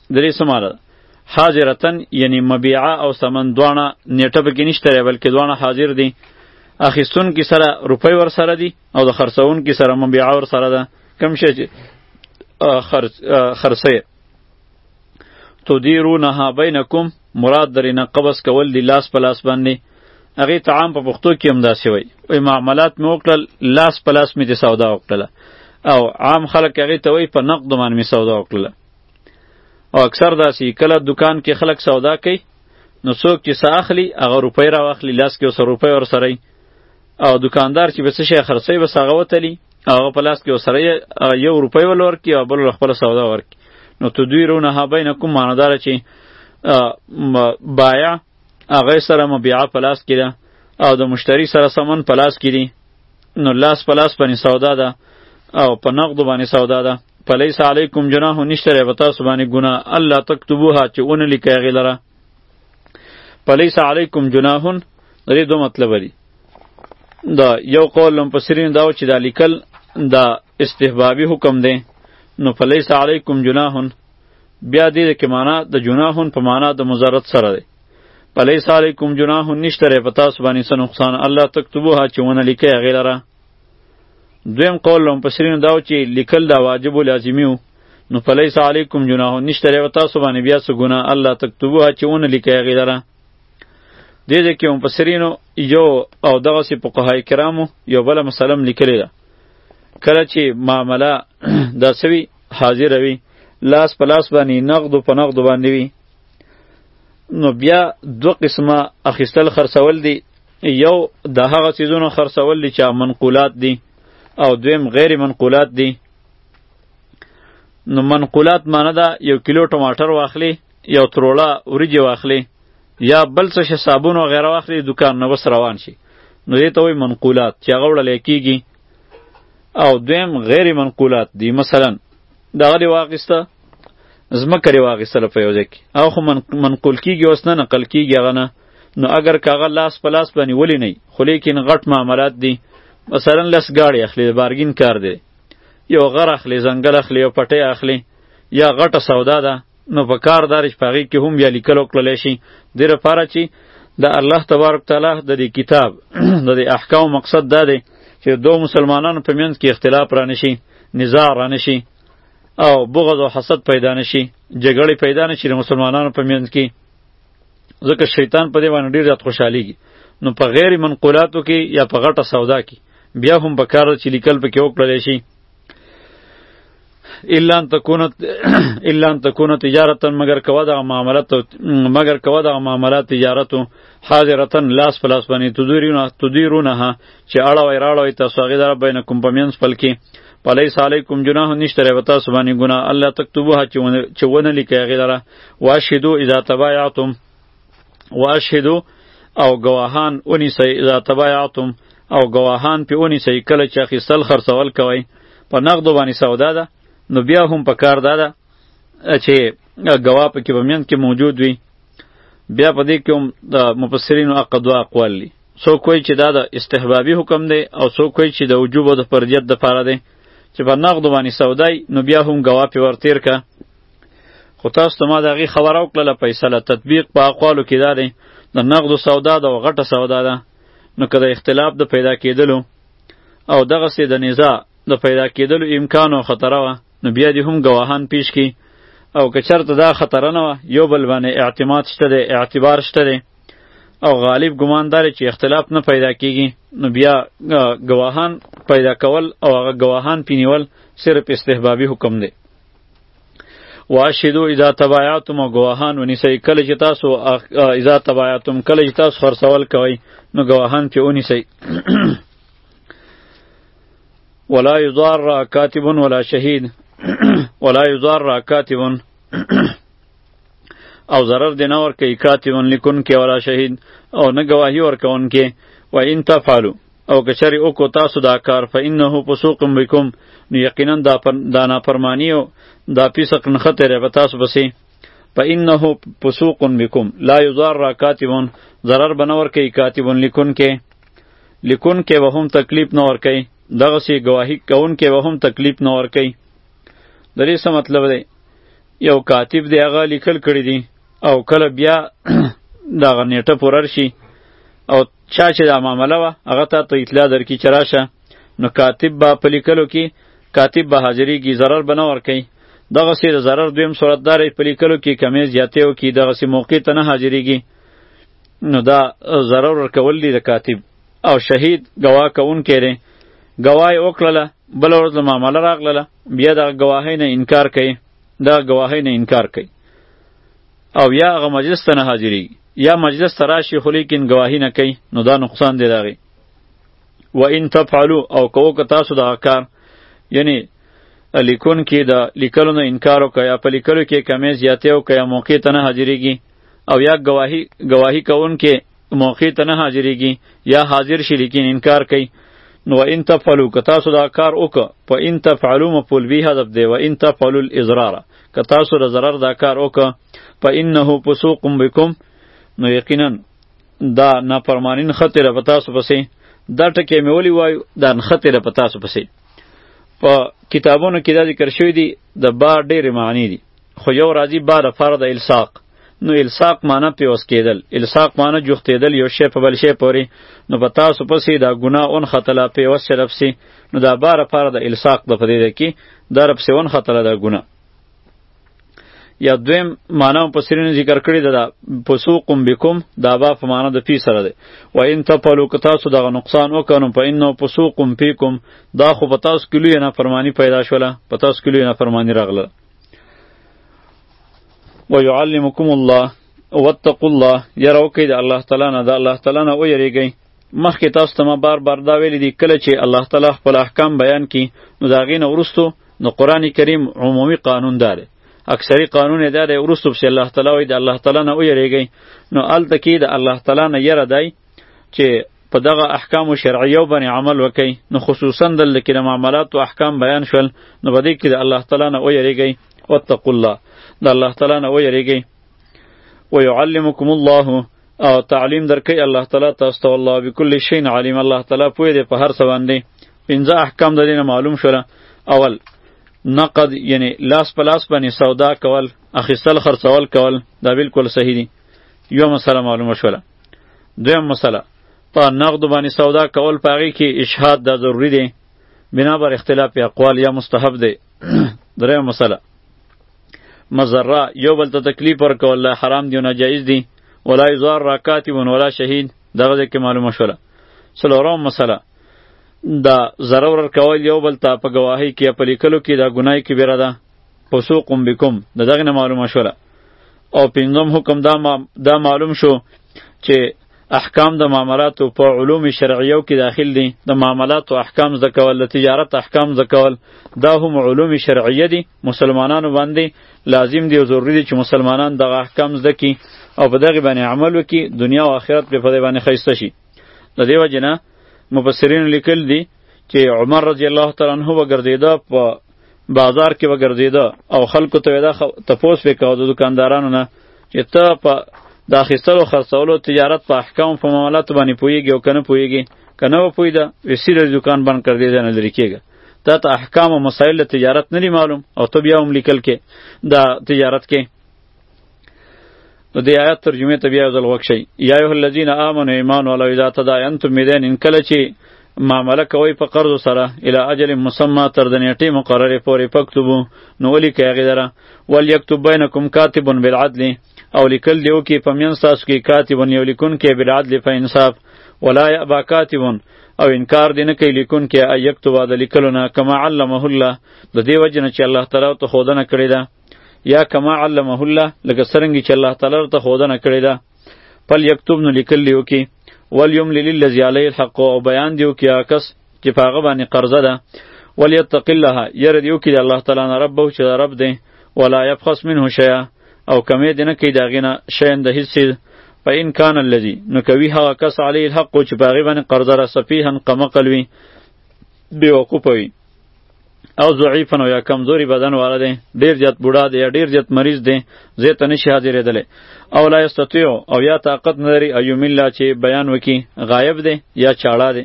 Speaker 1: درې څه معنی ده حاضرتن یعنی مبیعه او ثمن دواړه نیټه پکې نشته لري بلکې دواړه حاضر دي اخیستون کې سره روپۍ ور سره دي او د خرڅون کې سره مبیعه ور سره ده کم شي چې خرڅ خرڅه تدیرونها بینکم مراد درې نه قبض کول دی لاس په لاس باندې هغه تعام په پښتو کې هم داسې وای او معاملات مې وکړل لاس په لاس مې د سودا وکړله او عام خلک هغه ته وای په نقد باندې مې سودا وکړله او اکثر داسې کله دکان کې خلک سودا کوي نو څوک چې څه اخلي هغه روپۍ راواخلي لاس کې ورسره روپۍ ورسره او دکاندار چې به څه شی خرڅوي بس هغه وتلي هغه په لاس کې ورسره یو روپۍ ول ورکړي او بل خپله سودا ورکړي نو تدویرونه ها بینکم معنی داره چې بایع هغه سره مبیعه په لاس کې ده او د مشتری سره سمن په لاس کې دي نو لاس په لاس باندې سودا ده او په نقد باندې سودا ده فلیس علیکم جناح نشته ری بتا سبانی گناه الله تکتبوها چې اون لیکه غی لره فلیس علیکم جناح لري دوه مطلب لري دا یو قول لم پسرین دا چې دا لیکل دا استحبابي حکم دی نو فلیس علیکم جناح بیا دې کې معنا د جناح په معنا د مزارت سره دی فلیس علیکم جناح نشته ری بتا سبانی سن نقصان الله تکتبوها چې اون لیکه غی لره دویم قول لهم پسرینو داو چې لیکل دا واجب و لازمی و نو فلیس علیکم جناح نشته ریو تاسو باندې بیا څه ګناه الله تکتبوها چې ونه لیکي هغې لره دې دې کې مفسرینو یو او دغه سي فقهای کرامو یو بل مسلم لیکلی ده کله چې معامله دا سوي حاضر وي لاس په لاس باندې نقد په نقد باندې وي نو بیا دو قسمه اخیستل خرڅول دي یو د هغه څیزونو خرڅول دي چې منقولات دي او دویم غیر منقولات دي نو منقولات معنی ده یو کیلو ټماټر واخلي یو تروړه وریجې واخلي یا بل څه شي صابون او غیره واخلي دکان نه بس روان شي نو دې ته وایي منقولات چې هغه وړلی کیږي او دویم غیر منقولات دي مثلا دغه دی واغسته زمکه دی واغستله په یو ځای کې او خو من منقول کیږي اوس نه نقل کیږي هغه نه نو اگر کاغه لاس په لاس باندې ولې نه خو لیکن غټ معاملات دي مثلا لس ګاړي اخلي بارګین کار دی یو غر اخلي ځنګل اخلي یو پټی اخلي یا غټه سودا ده نو په کار دار چې پاغي کې هم بیا لیکل وکړل شي د لپاره چې د الله تبارک تعالی د دې کتاب د دې احکام مقصد دا دی چې دوه مسلمانانو په منځ کې اختلاف را نشي نزاع را نشي او بغض او حسد پیدا نشي جګړې پیدا نشي د مسلمانانو په منځ کې ځکه شیطان په دې باندې ډیر زیات خوشحاليږي نو په غیر منقولاتو کې یا په غټه سودا کې بیا هم په کار چې لیکل پکې وکړل شي الا ان تكون الا ان تكون تجاره مگر کوا د معاملات مگر کوا د معاملات تجارت حاضرتا لاس پلاس باندې تدیرونه تدیرونه چې اړه وای راړه وای تاسو هغه در بین کوم پمینس پلکی پلیس علیکم جناح نشته ری وتا سبانی ګنا الله تکتبوها چې ونه لیکه غیره واشهدو اذا تبایعتم واشهدو او گواهان ونیسئ اذا تبایعتم او گواهان پې ونیسئ کله چې اخیستل خرڅول کوئ په نقدو باندې سودا ده نو بیا هم په کار دا ده چې ګواه پکې په میند کې موجود وي بیا په دې کې هم د مفسرینو حق دوه اقوال دي څوک وایي چې دا د استحبابي حکم دی او څوک وایي چې د وجوب او د فرضیت دپاره دی چې په نقدو باندې سودای نو بیا هم ګواه پې ورتېر که خو تاسو ته ما د هغې خبره وکړله فیصله تطبیق په اقوالو کې دا دی د نقدو سودا ده او غټه سودا ده نو که د اختلاف د پیدا کېدلو او دغسې د نزاع د پیدا کېدلو امکان او خطره وه نو بیا دې هم ګواهان پیش کړي او که چېرته دا خطره نه وه یو بل باندې اعتماد شته دی اعتبار شته دی او غالب ګمان دار چې اختلاف نه پیدا کیږي نو بیا ګواهان پیدا کول او هغه ګواهان پینیول صرف استحبابي حکم دی واشهدو اذا تبایعتم گواهان ونیسئ کله چې تاسو اذا تبایعتم کله چې تاسو خرڅول کوئ نو گواهان پې ونیسئ ولا یضار کاتب ولا شهید ولا یضار کاتب او ضرر دی نه ورکوي کاتب لیکونکی ولا شهید او نه ګواهي ورکوونکی و ان تفعلو او که چری او کو تاسو دا کار فإنه فسوق بكم نو یقینا دا پر دا نافرمانی او دا پیسق نه خطر به تاسو بسی فإنه فسوق بكم لا يضار کاتبون ضرر بنور کوي کاتبون لیکون کې لیکون کې به هم تکلیف نه ور کوي دغه سی گواهی کون کې به هم تکلیف نه ور کوي د دې څه مطلب دی یو کاتب دی هغه لیکل کړی دی او کله بیا دغه نیټه پورر شي او چا چې دا معامله وه هغه ته ته اطلاع درکړي چې راشه نو کاتب به په لیکلو کې کاتب به حاضرېږي ضرر به نه ورکوي دغسې د ضرر دویم صورت دا دی په لیکلو کې کمې زیاتې وکړي دغسې موقع ته نه حاضرېږي نو دا ضرر ورکول دي د کاتب او شهید ګواه کوونکی دی ګواه یې وکړله بله ورځ له معامله راغلله بیا دغه ګواهۍ نه انکار کوي دغه ګواهۍ نه انکار کوي او یا هغه مجلس ته نه حاضری یا مجلس ته راشي خو لیکن گواهی نه کوي نو دا نقصان دی داغي و ان تفعلوا او کو که تاسو دا کار یعنی لیکون کې د لیکلو نه انکار وکړي یا په لیکلو کې کمی زیاتی وکړي یا موقع ته نه حاضرېږي او یا ګواهي ګواهي کوونکې موقع ته نه حاضرېږي یا حاضر شي لیکن انکار کوي نو و ان تفعلوا که تاسو دا کار وکړه په ان تفعلوا مفعول به حذف دی و ان تفعلوا الاضرار که تاسو د ضرر دا کار وکړه په انه فسوق بكم نو یقینا دا نافرمانین خطر په تاسو پسې دا ټکی مې ولی وایو دا خطر په تاسو پسې په کتابونو کې دا ذکر شوی دی د با ډېرې معنی دي خو یو راځي با د فرد الساق نو الساق معنی پیوس کېدل الساق معنی جوختېدل یو شی په بل شی پورې نو په تاسو پسې دا ګناه اون خطله پیوس شرف سي نو دا بار پاره د الساق د پدې ده کې دا رب سي اون خطله دا ګناه یا دویم معنی په سرینو ذکر کړی ده دا پسوقم بكم دا با په معنی د پی سره ده و ان تپلو که تاسو دغه نقصان وکړو په انه پسوقم پیکم دا خو په تاسو کې لوی نه فرمانی پیدا شوله په تاسو کې لوی نه فرمانی راغله ويعلمكم الله واتقوا الله يرو کې د الله تعالی نه د الله تعالی نه ویریږئ مخکې تاسو ته ما بار بار دا ویلي دي کله چې الله تعالی خپل احکام بیان کړي نو د هغې نه وروستو نو قرآن کریم عمومي قانون دا دی اکثری قانون یې دا دی وروستو پسې الله تعالی وایي د الله تعالی نه ویریږئ نو هلته کې د الله تعالی نه یره دی چې په دغه احکام شرعیه باندې عمل وکړي نو خصوصا دلته کې د معاملاتو احکام بیان شول نو په دې کې د الله تعالی نه ویریږئ واتقوا الله د الله تعالی نه ویریږئ ويعلمكم الله او تعلیم درکې الله تعالی تاسو ته الله بكل شيء علیم الله تعالی پوهه دی په هر څه باندې پنځه احکام د دینه معلوم شول اول نقد یعنی لاس په لاس باندې سودا کول اخیستل خرڅول کول دا بالکل صحیح دی یو مسله معلومه شوله دویم مسله په نقد باندې سودا کول پاغي کې اشهاد دا ضروری دی بنا بر اختلاف اقوال یا مستحب دی درې مسله مزرا یو بل ته تکلیف ورکول الله حرام دی او ناجایز دی ولا یزار راکاتب ولا شهید دغه ځکه معلومه شوله څلورم مسله دا ضرر ورکول یو بل ته په گواهی کې په لیکلو کې دا ګناه کبیره ده فسوقم بكم د دغه نه معلومه شوله او پنځم حکم دا ما دا معلوم شو چې احکام د معاملاتو په علوم شرعیو کې داخل دي د معاملاتو احکام زده کول د تجارت احکام زده کول دا هم علوم شرعیه دي مسلمانانو باندې لازم دی او ضروری دی چې مسلمانان دغه احکام زده کړي او په دغه باندې عمل وکړي دنیا او آخرت په دې باندې خیسته شي د دې وجنه مفسرین لیکل دي چې عمر رضی الله تعالی عنہ وګرځیدا په بازار کې وګرځیده او خلکو ته دا تپوس وکاو د دکاندارانو نه چې ته په د اخیستلو خرڅولو تجارت په احکام په معاملاتو باندې پوهیږي او کنه پوهیږي کنه و پوی دا وسیر دکان بند کړ دې نه لري کېږي تا ته احکام او مسائل تجارت نه معلوم او ته بیا هم لیکل کې دا تجارت کې نو د آیات ترجمه ته بیا ځل وښی یا ایه الذین آمنو ایمان ولو اذا تداینتم بدین ان کله چې معامله کوي په قرض سره الی اجل مسمى تر د نیټې مقرره پورې پکتبو نو ولی کې هغه دره ول یكتب بینکم کاتب بالعدل او لیکل دیو کې په مین تاسو کې کاتب یو لیکون کې بالعدل په انصاف ولا یابا کاتب او انکار دینه کوي لیکون کې ایکتب د لیکلو نه کما علمه الله د دې وجه نه چې الله تعالی ته خودنه کړی ده یا کما علمه الله لکه سرنګ چې الله تعالی ته خودنه کړی دا پل یکتب نو لیکل لیو کی ولیوم للذی علی الحق او بیان دیو کی کس چې پاغه باندې قرضه ده ولیتق الله ير دیو کی الله تعالی نه رب او چې رب دی ولا یبخس منه شیئا او کمی دینه کی داغینه شین د هیڅ په ان کان الذی نو کوي هغه کس علی الحق چې پاغه باندې قرضه را سفیهن قمقلوی بیوقوفوی او ضعیفن او یا کمزوری بدن والا دی ډیر زیات بوډا دی یا ډیر زیات مریض دی زه ته نشي حاضرېدلی او لا یستطیع او یا طاقت نه لري ایوم الله چې بیان وکي غایب دی یا چاړه دی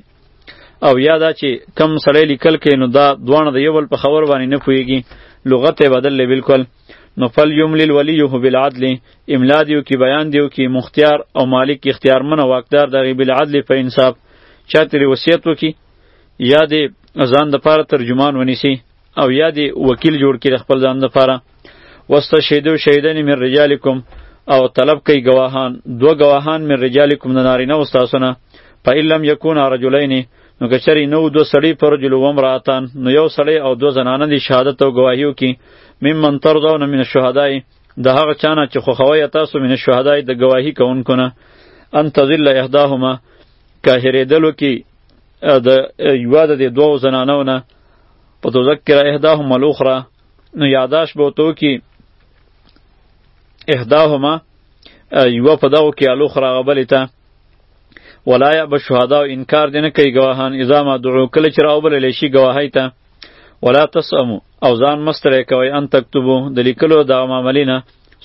Speaker 1: او یا دا چې کم سړی لیکل کوي نو دا دواړه د یو بل په خبر باندې نه پوهېږي لغت یې بدل دی بالکل نو فل یملل ولیه بالعدل املا دیو کی بیان دیو کی مختیار او مالک اختیارمن او واقدار دغه بالعدل په انصاف چا تری وصیت وکي یا دې ځان د پاره ترجمان ونیسي او یا دې وکیل جوړ کړي خپل ځان د پاره واستشهدوا شهیدان من رجالکم او طلب کوي گواهان دو گواهان من رجالکم د نارینه او تاسو نه په علم یکون رجلین نو که چری نو دو سړی پر رجل و امراتان نو یو سړی او دو زنانه دی شهادت او گواهیو کی ممن ترضون من الشهدای د هغه چانه چې خوخوی تاسو من الشهدای د گواهی کوونکو نه ان تذل احداهما که هریدلو کی د یوه د دې دوو زنانو نه په تذکر احداهما الاخرى نو یاداش به تو کی احداهما یوه په دغو کې الاخرى هغه بلې ته ولا یعب شهدا انکار دې نه کوي ګواهان اذا ما دعو کله چې راوبللی شي ګواهۍ ته ولا تسأمو او ځان مستری کوئ ان تکتبو د لیکلو د معاملې نه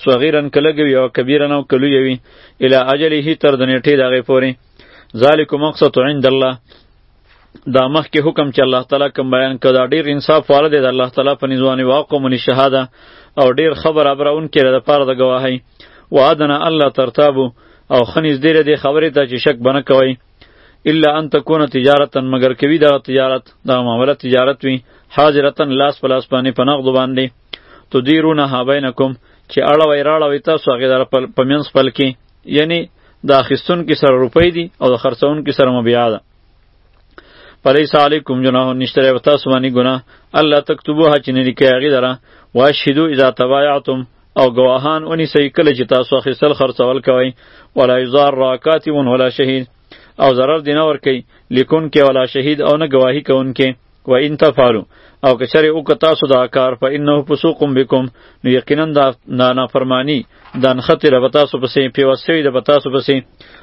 Speaker 1: صغیرا کلګوي او کبیرا او کلوی وي الی اجله تر د نیټې دغه پورې ذالک مقصد عند الله دا مخکې حکم چې الله تعالی کوم بیان کړ دا ډیر انصاف واله دی د الله تعالی په نزوانه واقع منی شهاده او ډیر خبر ابرون کړي د پاره د گواهی وعدنا الله ترتابو او خنیز دیر دی خبرې ته چې شک بنه کوي الا ان تكون تجارتا مگر کوي دا تجارت دا معامله تجارت وي حاضرتا لاس پلاس باندې پنغد باندې تدیرونه ها بینکم چې اړه وای راړه وای تاسو هغه در په منځ پل کې یعنی د اخیستونکي سره روپۍ دي او د خرڅونکي سره مبیعه ده فلیس علیکم جناح نشته دی تاسو باندې ګناه الله تکتبوها چې نه لیکئ هغې لره واشهدو اذا تبایعتم او ګواهان ونیسئ کله چې تاسو اخیستل خرڅول کوئ ولا یضار را کاتب ولا شهید او ضرر دی نه ورکوي لیکونکی ولا شهید او نه ګواهي کوونکی و ان تفعلوا او که چرې او که تاسو دا کار په انه فسوقم بكم نو یقینا دا دا نافرمانی دا نختی را بتاسو پسې پیوسوی د بتاسو پسې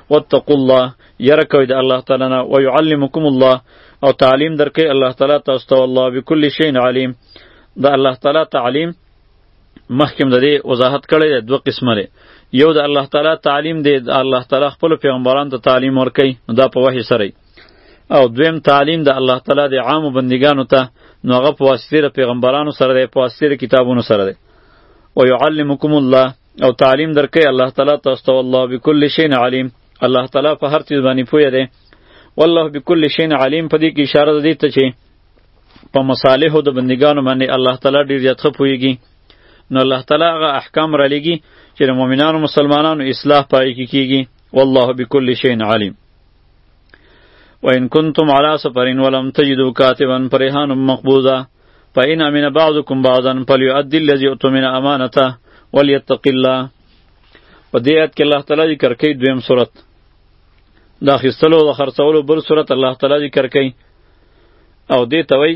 Speaker 1: واتقوا الله یرکوی د الله تعالی نه و يعلمکم الله او تعلیم درکې الله تعالی تاسو ته الله بكل شیء علیم دا الله تعالی تعلیم مخکم د دې وضاحت کړی دی دوه قسمه دی یو د الله تعالی تعلیم دی د الله تعالی خپل پیغمبران ته تعلیم ورکوي دا په وحی سره او دویم تعلیم د الله تعالی د عامو بندګانو ته نو هغه په واسطه د پیغمبرانو سره دی په واسطه د کتابونو سره دی او یعلمکم الله او تعلیم درکې الله تعالی تاسو ته الله بكل شین علیم الله تعالی په هر چیز باندې پوهه دی والله بكل شین علیم په دې کې اشاره ده ته چې په مصالحو د بندګانو باندې الله تعالی ډیر زیات ښه پوهیږي نو الله تعالی هغه احکام را لېږي چې د مؤمنانو مسلمانانو اصلاح پای کې کیږي والله بكل شین علیم وان کنتم علی سفر ولم تجدوا کاتبا فرهان مقبوضا فان امن بعضکم بعضا فلیؤدی الذی اؤتمن امانته ولیتق الله په دې آیت کې الله تعالی ذکر کوي دویم صورت د اخیستلو د خرڅولو بل صورت الله تعالی ذکر کوي او دې ته وایي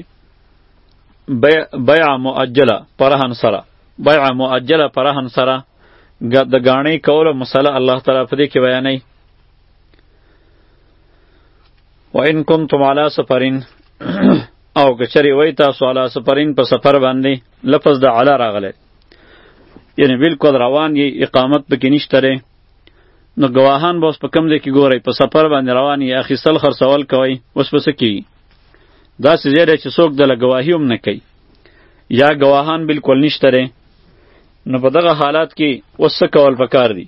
Speaker 1: بیع مؤجله پرهن سره بیع مؤجله پرهن سره د غاڼې کولو مسله الله تعالی په دې کې بیانوي و ان کنتم علی سفرین او کچری وای تاسو علی سفرین په سفر باندې لفظ د علی راغله یعنی بالکل روان یی اقامت پکې نشته ری نو گواهان به اوس په کم ځای کې ګورئ په سفر باندې روان یی اخیستل خرڅول کوئ اوس په څه کیږي داسې ځای دی چې څوک دله ګواهي هم نه کوي یا گواهان بالکل نشته ری نو په دغه حالات کې اوس څه کول پکار دي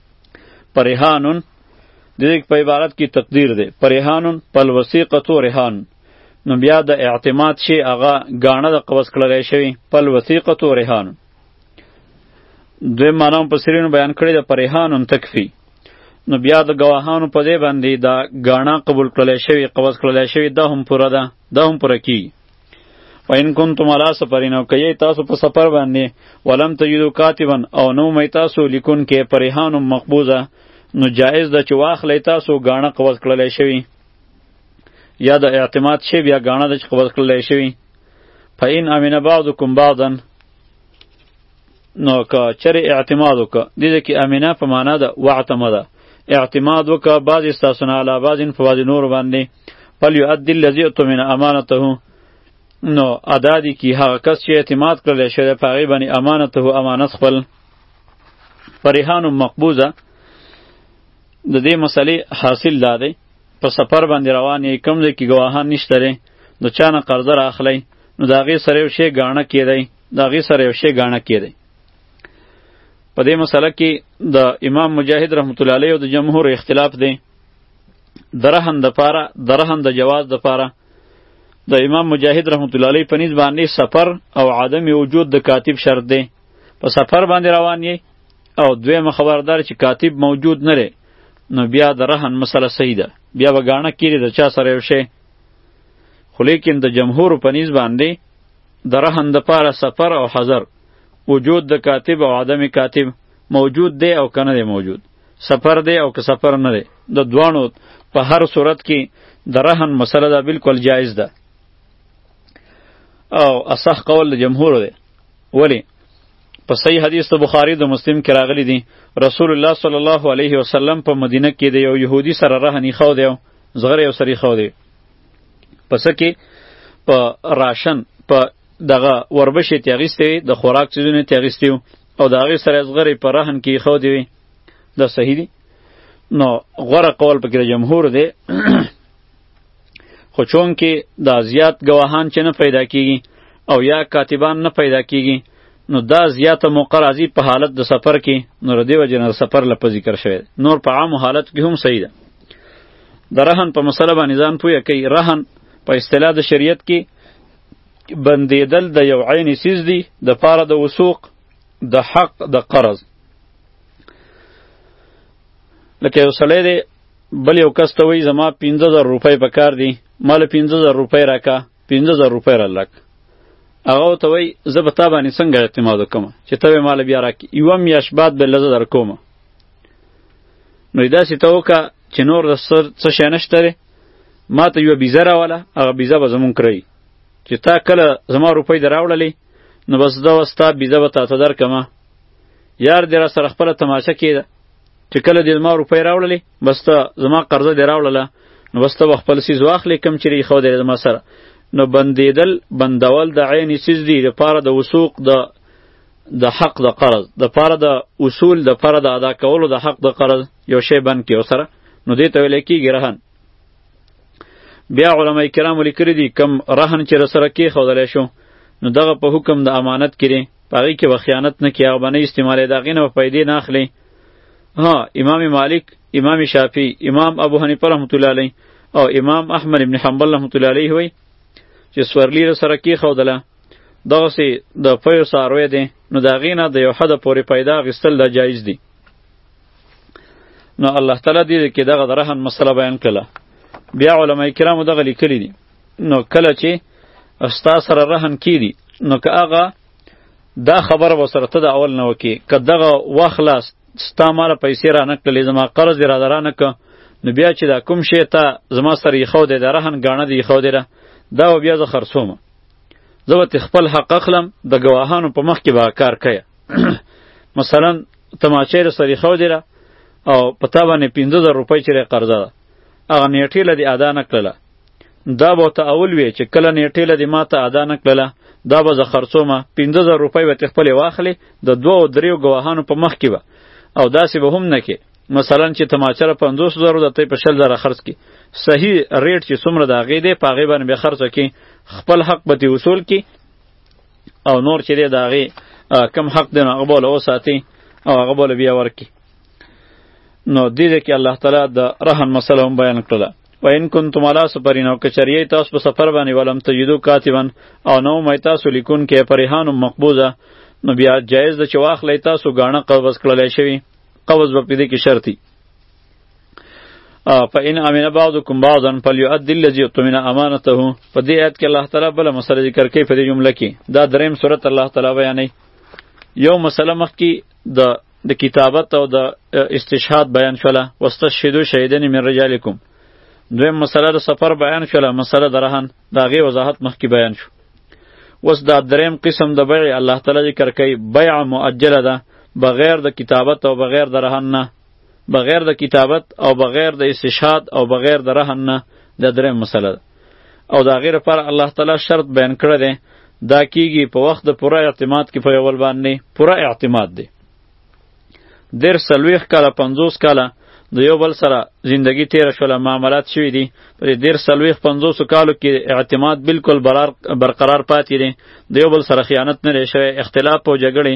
Speaker 1: پریحانون د دې په عبارت کې تقدیر دی پریحانون پل وثیقه تو ریحان نو بیا د اعتماد شی هغه غاڼه د قبض کړل شوی پل وثیقه تو ریحان دوی مانام په سرینو بیان کړی د پریحانون تکفی نو بیا د گواهانو په دې باندې دا غاڼه قبول کړل شوی قبض کړل شوی دا هم پوره ده دا هم پوره کیږي و ان کنتم علی سفرین او کای تاسو په سفر باندې ولم تجدو کاتبن او نو مې تاسو لیکون کې پریحان مقبوزه نو جایز ده چې واخلې تاسو غاڼه قبض کړلې شوی یا د اعتماد شی بیا غاڼه د قبض کړلې شوی فین امن بعضکم بعضن نو که چر اعتماد وک دې دې کې امینه په معنا ده واعتمد اعتماد وک بعض استاسنا علا بعض په بعض نور باندې فل یؤدی الذی اتمن امانته نو ادا دی کی هغه کس چې اعتماد کړل شوی دی په هغې باندې امانته امانت خپل فرحان مقبوضه د دې مسلې حاصل دا دی په سفر باندې روان یې کوم ځای کې ګواهان نشته دی د چا نه قرضه راخلی نو د هغې سره یو شی ګاڼه کېدی دا غي سره یو شی غاڼه کړي په دې مسله کې د امام مجاهد رحمت الله علیه او د جمهور اختلاف دی درهن د پاره درهن د جواز د پاره د امام مجاهد رحمت الله علیه په نسبت باندې سفر او عدم وجود د کاتب شرط دی په سفر باندې روان یې او دویمه خبردار چې کاتب موجود نه لري نو بیا د رهن مسله صحیح ده بیا به ګاڼه کیری د چا سره یو شی خو لیکن د جمهور په نسبت باندې د رهن د پاره سفر او حضر وجود د کاتب او عدم کاتب موجود دی او کنه دی موجود سفر دی او که سفر نه دی د دوانو په هر صورت کې د رهن مسله ده بالکل جایز ده او اصح قول د جمهور دی ولی په صحیح حدیث د بخاری د مسلم کې راغلی دی رسول الله صلی الله علیه وسلم په مدینه کې د یو يهودي سره رهنی خو دی زغره یو سری خو دی پس کې په راشن په دغه وربشې تیغیستې وي د خوراک چیزونه تیغیستې وو او د هغې سره زغرې په رهن کې خو دی وي دا صحیح دی نو غوره قول پکې د جمهور دی خو چون کې دا زیات گواهان چې نه پیدا کیږي او یا کاتبان نه پیدا کیږي نو دا زیاته موقع راځي په حالت د سفر کې نو ردی وجه نه سفر لپه ذکر شوی نور په عام حالت کې هم صحیح ده د رهن په مسله باندې ځان پوهه کوي رهن په اصطلاح د شریعت کې بندیدل د یو عین سیز دی د پاره د وسوق د حق د قرض لکه یو سړی دی بل یو کس ته وایي زما پنځه زره روپۍ په کار دي ما له پنځه زره روپۍ راکه پنځه زره روپۍ رالک هغه ورته وایي زه به تا باندې څنګه اعتماد وکړم چې ته به مال بیا راکړې یوه میاشت بعد به لزه در کوم نو یې داسې ته وکړه چې نور د سر څه شی نشته دی ما ته یوه بیزه راوله هغه بیزه به زمونږ کړی چې تا کله زما روپۍ در راوړلې نو بس دا وس تا بیزه به تاته درکړم یار دې را سره خپله تماشه کېده چې کله دې زما روپۍ راوړلې بس ته زما قرضه دی راوړله نو بس ته به خپل څیز واخلې کوم چې دی ښودی زما سره نو بندېدل بندول د عین څیز دی دپاره د وثوق د د حق د قرض د پاره د اصول د پاره د ادا کولو د حق د قرض یو شی بند کې وسره نو دې ته ویل کېږي رهن بیا علما کرام لیکلي دي کم رهن چې سره کې خودلې شو نو دغه په حکم د امانت کې په هغې کې به خیانت نه کړي هغه به نه استعمالوي د هغې نه به پیدې نه اخلي ها امام مالک امام شافعي امام ابو حنیفه رحمت الله علیه او امام احمد ابن حنبل رحمت الله علیه وایي چې سورلی را سره کېښودله دغسې د پیو څاروی دی نو د هغې نه د یو حده پورې پیدا اخیستل دا جایز دي نو الله تعالی دې کې دغه د رهن مسله بیان کړله بیا علما کرامو دغه لیکلي دي نو کله چې ستا سره رهن کیدی نو که هغه دا خبره به سره ته د اول نه وکې که دغه واخله ستا ماله پیسې را نه کړلې زما قرض یې را در نه که نو بیا چې دا کوم شی ته زما سره ایښو دی د رهن ګاڼه دې ایښو دی دا به بیا زه خرڅوم زه به خپل حق اخلم د ګواهانو په مخ کې به کار کوي مثلا تماچې را سره ایښو دی او په تا باندې پنځه زره روپۍ چې قرضه ده هغه نیټې له دې ادا نه کړله دا به ته اول وی چې کله نیټه لدی ما ته ادا نه کړله دا به زه خرڅومه 15000 روپۍ به تخپل واخلې د دوه او دریو گواهانو په مخ کې به او داسې به هم نه کې مثلا چې تماچره 50000 د ته په 10000 خرڅ کی صحیح ریټ چې څومره دا غې دی پاغه باندې به خرڅ کی خپل حق به وصول کی او نور چې دی دا غې کم حق دی نو هغه بوله وساتي او هغه بوله بیا ورکی نو دې کې الله تعالی د رهن مسله هم بیان کړله و ان کنتم علی سفرین او کچریه تاسو په سفر باندې ولم تجدو کاتبن او نو مې تاسو لیکون کې پریحان مقبوزه نو بیا جایز ده چې واخلې تاسو غاڼه قبض کړلې شوی قبض په دې کې شرطي فإن أمن بعضكم بعضا فليؤد الذي اؤتمن امانته په دې آیت کې الله تعالی بل مسله ذکر کوي په دې جمله کې دا دریم سورته الله تعالی بیانوي یو مسله مخکې د د کتابت او د استشهاد بیان شوله واستشهدو شهیدین من رجالکم دویم مسله د سفر بیان شوله مسله د رهن د هغې وضاحت مخکې بیان شو اوس دا دریم قسم د بیع الله تعالی ذکر کوي بیع مؤجله ده بغیر د کتابت او بغیر د رهن نه بغیر د کتابت او بغیر د استشهاد او بغیر د رهن نه دا دریم مسله ده او د هغې لپاره الله تعالی شرط بیان کړی دی دا کیږي په وخت د پوره اعتماد کې په یول باندې پوره اعتماد دی دیر سلویخ کاله پنځوس کاله د یو بل سره زندگی تیر شوله معاملات شوی دي پر دیر سلویخ پنځوسو کالو کې اعتماد بالکل برقرار پاتې دی د یو بل سره خیانت نه لري شوی اختلاف او جګړې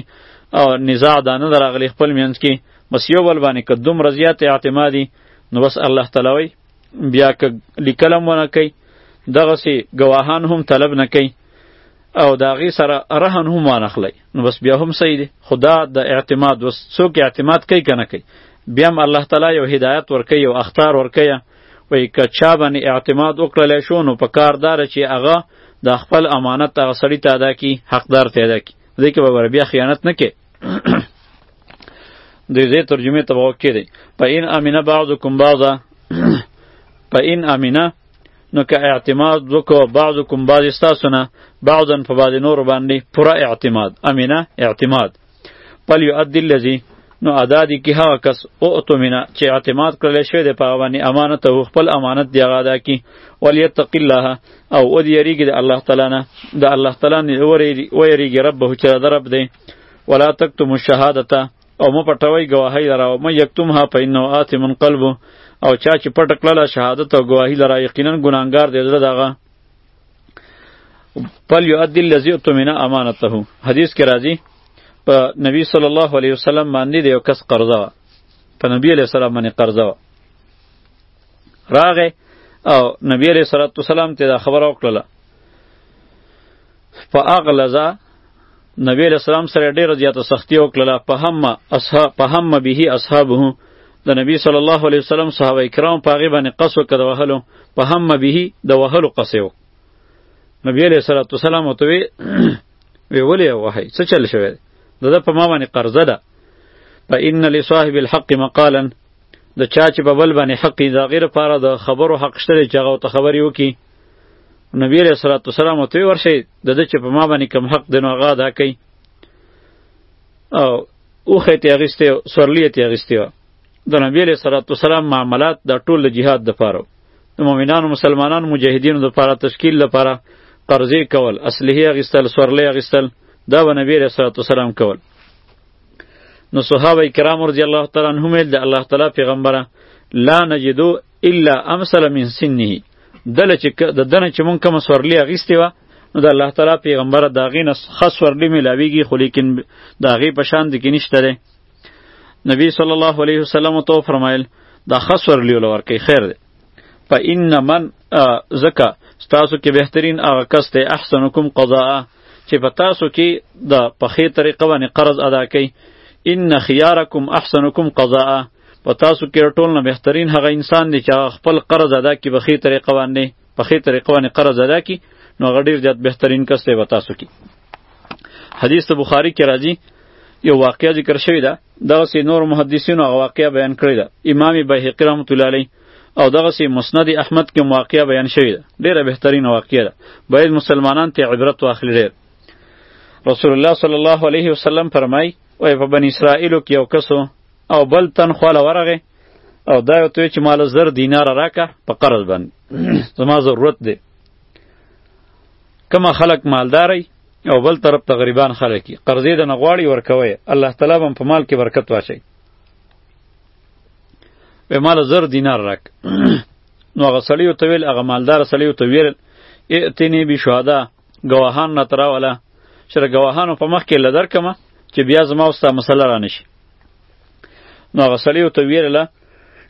Speaker 1: او نزاع دا نه راغلی خپل منځ کې بس یو بل باندې که دومره زیات اعتمادي نو بس الله تعالی بیا که لیکلم ونه کوي دغسې ګواهان هم طلب نه کوي او د هغې سره رهن هم وانخلی نو بس بیا هم صحیح دی خو دا د اعتماد وس څوک اعتماد کوي که نه کوي بیا هم الله تعالی یو هدایت ورکوي یو اختار ورکوي وایي که چا باندې اعتماد وکړلی شو نو په کار داره چې هغه د خپل امانت هغه سړي ته ادا کړي حقدار ته ادا کړي دې کې به بیا خیانت نه کې د دې ترجمه ته وکړي دی په ان امینه بعضکم بعضا په ان امینه نو که اعتماد وکړو بعضکم بعض تاسو نه بعضن په بعض نور باندې پوره اعتماد امینه اعتماد پل یؤدی الذی نو ادا دی کی هغه کس او اتمنه چې اعتماد کړل شوی د پاوانی امانت او خپل امانت دی غادا کی ولیتق الله او ود یریږي د الله تعالی نه د الله تعالی نه ویریږي ربه چې د رب دی ولا تکتم الشهادته او مو پټوي گواهی لره او مې یکتمها پینو آثم قلب او چا چې پټ کړله شهادت او گواهی لره یقینا ګناګار دی زړه دغه پل یو ادل لذی اتمنا امانته حدیث کې راځي په نبی صلی الله علیه وسلم باندې د یو کس قرضه په نبی علیه السلام باندې قرضه راغه او نبی علیہ الصلوۃ والسلام ته دا خبر او کړله فاغلظ نبی علیہ السلام سره ډیره زیاته سختی او کړله په هم اصحاب په هم به اصحابه د نبی صلی الله علیه وسلم صحابه کرام په هغه باندې قصو کړه وهلو په هم به د وهلو قصو نبی علیہ الصلوۃ والسلام ته وی وی ولې وهی څه چل شوی دغه په ما باندې قرضه ده فإن لصاحب الحق مقالا د چا چې په بل باندې حق د غیر لپاره د خبرو حق شته چې هغه ته خبرې وکړي نبی علیہ الصلوۃ والسلام ته ورشي د دې چې په ما باندې کم حق دی نو هغه ادا کړي او اوخه ته اغسته سورلیه ته اغسته د نبی علیہ الصلوۃ والسلام معاملات د ټول جهاد د پاره د مؤمنانو مسلمانانو مجاهدینو د پاره تشکیل د پاره قرضې کول اصلي اغستل سورلې اغستل دا به نبی رسول الله سلام کول نو صحابه کرام رضی الله تعالی عنهم د الله تعالی پیغمبره لا نجدو الا امثل من سنه دله چې د دنه چې مونږ کوم سورلی اغیستی و نو د الله تعالی پیغمبر دا غین خاص ورلی ملاویږي خو لیکن دا غی په شان د کې نشته ده نبی صلی الله علیه وسلم تو فرمایل دا خاص ورلی ولور کې خیر ده فإن من زکا ستاسو کې بهترین هغه کس دی احسنکم قضاء چې په تاسو کې د پخې طریقه باندې قرض ادا کوي ان خيارکم احسنکم قضاء په تاسو کې ټول نه بهترین هغه انسان دی چې خپل قرض ادا کی بخی طریقه باندې په خې طریقه باندې قرض ادا کی نو غډیر زیات بهترین کس دی وتا سو کی حدیث ته بخاری کې راځي یو واقعیا ذکر شوی دا دغه سي نور محدثینو هغه واقعیا بیان کړی دا امام بهقی رحمت الله علیه او دغه سی مسند احمد کې واقعیا بیان شوی ده ډیره بهترین واقعیا ده باید مسلمانان ته عبرت واخلي ډیر رسول الله صلی الله علیه وسلم فرمای او په بنی اسرائیل کې یو کسو او بل تن خواله ورغه او دا یو ته چې مال زر دینار راکه په قرض باندې زما ضرورت دی کما خلق مالداري او بل طرف ته غریبان خلک قرضې د نغواړي ورکوي الله تعالی هم په مال کې برکت واچي به مال زر دینار راک نو هغه سړی ته ویل هغه مالدار سړی ته ویل ائتنی بشهدا گواهان نه تراوله چې د ګواهانو په مخ کې لدر کما چې بیا زما اوستا مسله را نشي نو هغه سړی ته ویله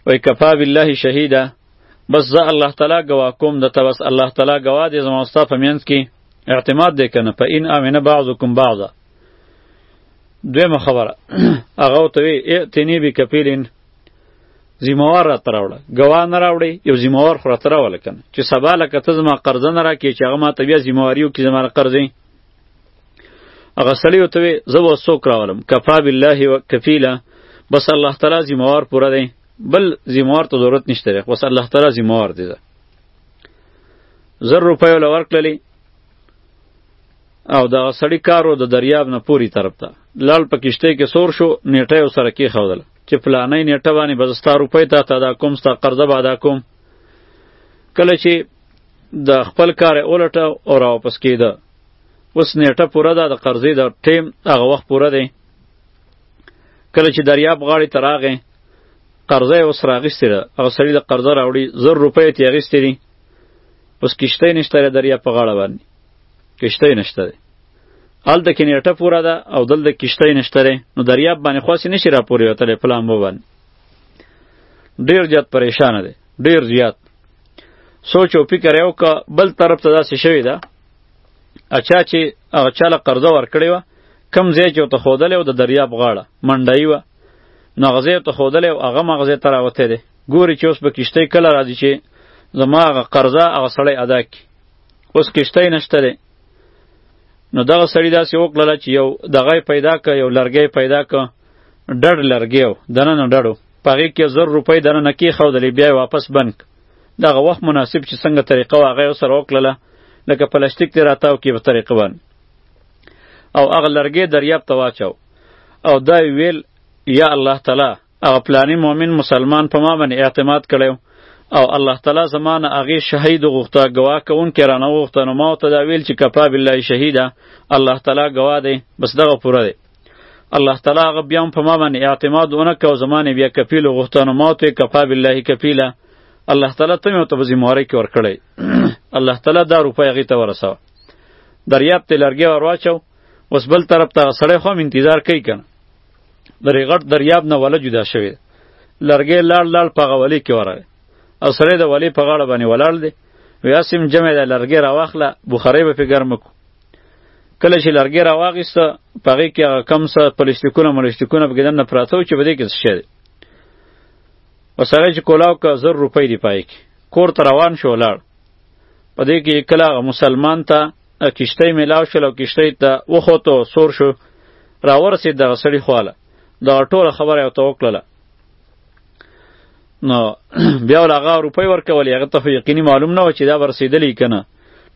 Speaker 1: وای کفا بالله شهیدا بس زه الله تعالی ګوا کوم د تبس الله تعالی ګوا دې زما اوستا په مینس کې اعتماد دې کنه په ان امنه بعضکم بعضا دویمه خبره هغه ته وی اتنی بی کفیلین زموار را تراوړه ګوا نه راوړي یو زموار خو را تراول کنه چې سبا لکه ته زما قرض نه راکې چې هغه ما ته بیا زمواریو کې زما قرضې هغه سړی ته وی زه و سوک راولم کفا بالله و کفیلا بس الله تعالی زموار پوره دی بل زموار ته ضرورت نشته دی بس الله تعالی زموار دی زر روپیو لور کړلی او د سړی کارو د دریاب نه پوری طرف ته لړ په کشته کې سور شو نیټه یو سره کې خودل چې پلانې نیټه باندې بزستا روپې ته تا دا کوم ستا قرضه بادا کوم کله چې د خپل کار اولټه او را واپس کیده اوس نیټه پوره ده د قرضې د ټیم هغه وخت پوره دی کله چې دریاب غاړې ته راغې قرضه یې اوس راغیستې ده هغه سړي د قرضه راوړي زر روپۍ یې ترې اخیستې دي اوس کښتۍ نشته د دریاب په غاړه باندې کشتۍ نشته دی هلته کې نیټه پوره ده او دلته کشتۍ نشته دی نو دریاب باندې خو هسې نشي راپورې وتلی په لامبو باندې ډېر زیات پریشانه دی ډېر زیات سوچ او فکر یې وکړه بل طرف ته داسې شوې ده اچا چې هغه چا له قرضه ورکړې وه کم ځای چې ورته ښودلی و د دریاب غاړه منډهیي وه نو هغه ځای ورته ښودلی او هغه هم هغه ځای ته راوتی دی ګوري چې اوس به کشتۍ کله راځي چې زما هغه قرضه هغه سړی ادا کړي اوس کشته نشته دی نو دغه سړی داسې وکړله چې یو دغه پیدا که یو لرګی پیدا که ډډ لرګی و دننه ډډو په هغې کې زر روپۍ دننه کېښودلې بیا یې واپس بند دغه وخت مناسب چې څنګه طریقه وه هغه یې سره وکړله لکه پلاستیک دی راتاو کې په طریقه باندې او هغه لرګی دریاب ته واچو او دا ویل یا الله تعالی هغه پلانی مؤمن مسلمان په ما باندې اعتماد کړو او الله تعالی زمانه هغه شهید غوښته گواه کون کې رانه غوښته نو ما ته دا ویل چې کفا بالله شهیدا الله تعالی گواه دی بس دغه پوره دی الله تعالی هغه بیا په ما باندې اعتماد ونه کو زمانه بیا کفیل غوښته نو ما ته کفا بالله کفیلا الله تعالی ته مې ته بزی مورې کې ورکړی الله تعالی دا روپۍ هغه ته ورساو دریاب ته لرګي ورواچو اوس بل طرف ته سړی خو انتظار کوي کنه درې غټ دریاب نه وله جدا شوی لرګی لاړ لاړ په غولې کې ورغی او سړی د ولې په غاړه باندې ولاړ دی ویا سیم جمع د لرګی راواخله بخارۍ به پې ګرم کو کله چې لرګی راواغیسته په هغې کې هغه کم څه پلسټیکونه ملسټیکونه پکې دننه پراته وو چې په دې کې څه شی دی اوس هغه چې کولاو که زر روپۍ دي پای کې کور ته روان شو ولاړ په دې کې کله هغه مسلمان ته کشتۍ میلاو شول او کشتۍ ته وخوتو سور شو راورسېد دغه سړي خواله دغه ټوله خبره یې ورته وکړله نو بیا ول هغه روپۍ ورکولې هغه ته خو یقیني معلوم نه و چې دا به رسېدلی که نه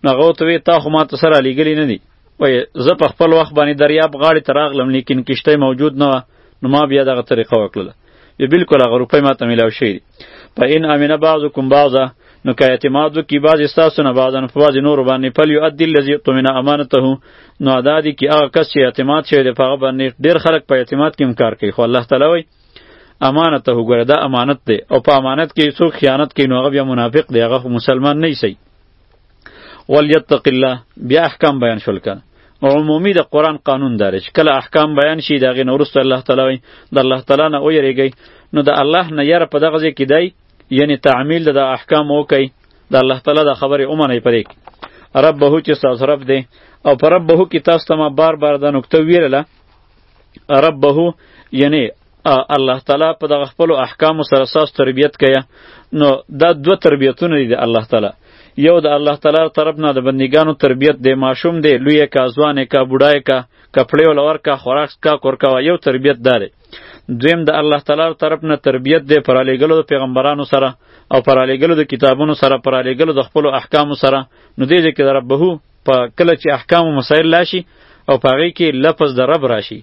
Speaker 1: نو هغه ورته ویې تا خو ما ته سره لیږلي نه دي وای زه په خپل وخت باندې دریاب غاړې ته راغلم لیکن کشته موجود نه وه نو ما بیا دغه طریقه وکړله بیا بالکل هغه روپۍ ماته میلاو شوي دي په ان امنه بعضکم بعضا نو که اعتماد وکړي بعضې ستاسو نه بعضا په بعضې نورو باندې فلیؤدي الذي اؤتمن امانته نو ادا دي کې هغه کس چې اعتماد شوی دی په هغه باندې ډېر خلک په اعتماد کې هم کار کوي خو الله تعالی وایي امانته وګوره دا امانت دی او په امانت کې څوک خیانت کوي نو هغه بیا منافق دی هغه خو مسلمان نه صحیح ولیتق الله بیا احکام بیان شول کنه عمومی د قران قانون داره چې کله احکام بیان شي دغه نورست الله تعالی وي د الله تعالی نه ویریږي نو د الله نه یره په دغه ځای کې دی یعنی تعمیل د احکام وکي د الله تعالی د خبره اومنه پرې رب به چې تاسو رب دی او پر رب به کې تاسو ته ما بار بار د نقطه ویله رب به یعنی الله تعالی په دغه خپل احکام سره ساس تربیت کیا نو دا دو تربیتونه دي د الله تعالی یو د الله تعالی طرف نه د بندګانو تربیت دی ماشوم دی لوی کا ځوان کا بډای کا کپړې ولور کا خوراک کا کور کا یو تربیت داره دویم د دا الله تعالی طرف نه تربیت دی پر علیګلو د پیغمبرانو سره او پر علیګلو د کتابونو سره پر علیګلو د خپل احکام سره نو دې کې در ربهو په کله چې احکام مسائل لاشي او په هغه کې لفظ د رب راشي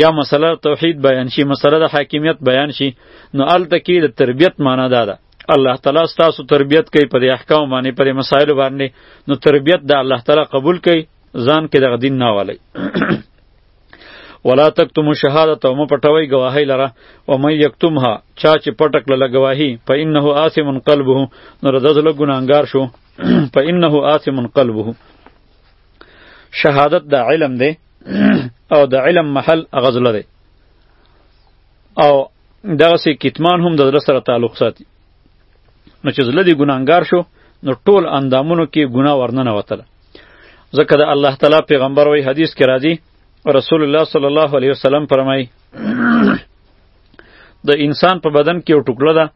Speaker 1: یا مسله توحید بیان شي مسله د حاکمیت بیان شي نو الته کې د تربیت معنی دا ده الله تعالی ستاسو تربیت کوي په احکام باندې په مسائل باندې نو تربیت د الله تعالی قبول کوي ځان کې دغه دین نه والی ولا تکتمو شهادت او مپټوي گواهی لره او مې یکتمها چا چې پټک له گواهی په انه آثم قلبه نو رضز له ګناګار شو فانه آثم قلبه شهادت دا علم دی او د علم محل غزله دی او دغه سي کتمان هم د زړه سره تعلق ساتي نو چې زړه دی ګناګار شو نو ټول اندامونو کې ګنا ورننه وتله ځکه د الله تعالی پیغمبر وی حدیث کې راځي رسول الله صلی الله علیه وسلم فرمایي د انسان په بدن کې یو ټوکړه ده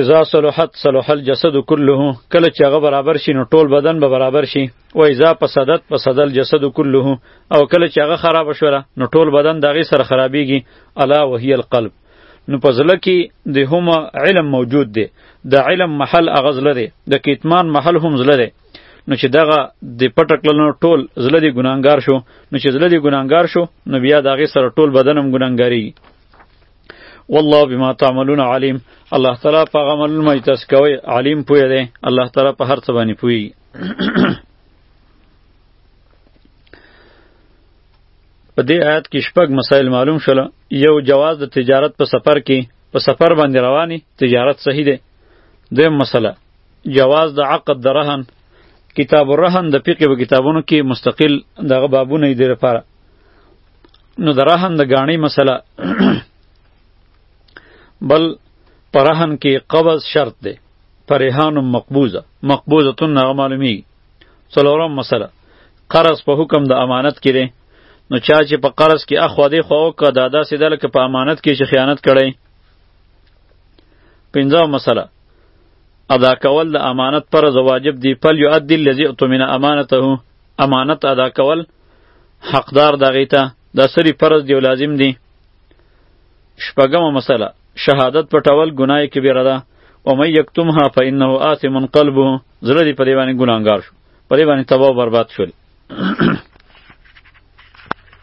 Speaker 1: اذا صلحت صلح الجسد كله کله چې هغه برابر شي نو ټول بدن به برابر شي و اذا فسدت فسد الجسد كله او کله چې هغه خراب شوه نو ټول بدن دغه سره خرابيږي الا وهي القلب نو په ځله کې د هم علم موجود دی د علم محل هغه ځله دی د کتمان محل هم ځله دی نو چې دغه د پټه کړلو ټول زړه دی ګناهګار شو نو چې زړه دی ګناهګار شو نو بیا د هغې سره ټول بدن هم ګناهګارېږي والله بما تعملون علیم الله تعالی په هغه عملونو باندې تاسو کوئ علیم پوه دی الله تعالی په هر څه باندې پوهېږي په دې آیات کې شپږ مسایل معلوم شول یو جواز د تجارت په سفر کې په سفر باندې رواني تجارت صحیح دی دویم مسله جواز د عقد د رهن کتاب الرهن د فقه په کتابونو کې مستقل دغه بابونه یې دره پاره نو د رهن د غاڼې مسله بل پرهن کې قبض شرط دی پرهان مقبوزه مقبوزه تن نه معلومی څلورم مسله قرض په حکم د امانت کې دی نو چا چې په قرض کې اخو دی خو که دا داسې ده لکه په امانت کې چې خیانت کړی پنځم مسله ادا کول د امانت فرض او واجب دی فل یؤدی الذی اؤتمن امانته امانت ادا کول حقدار دغه ته دا سری فرض دی او لازم دی شپږمه مسله شهادت پټول ګناه کبیره ده و من یکتمها فانه آثم قلبه زړه دی په دی باندې ګناهګار شو په دی باندې تباہ و برباد شول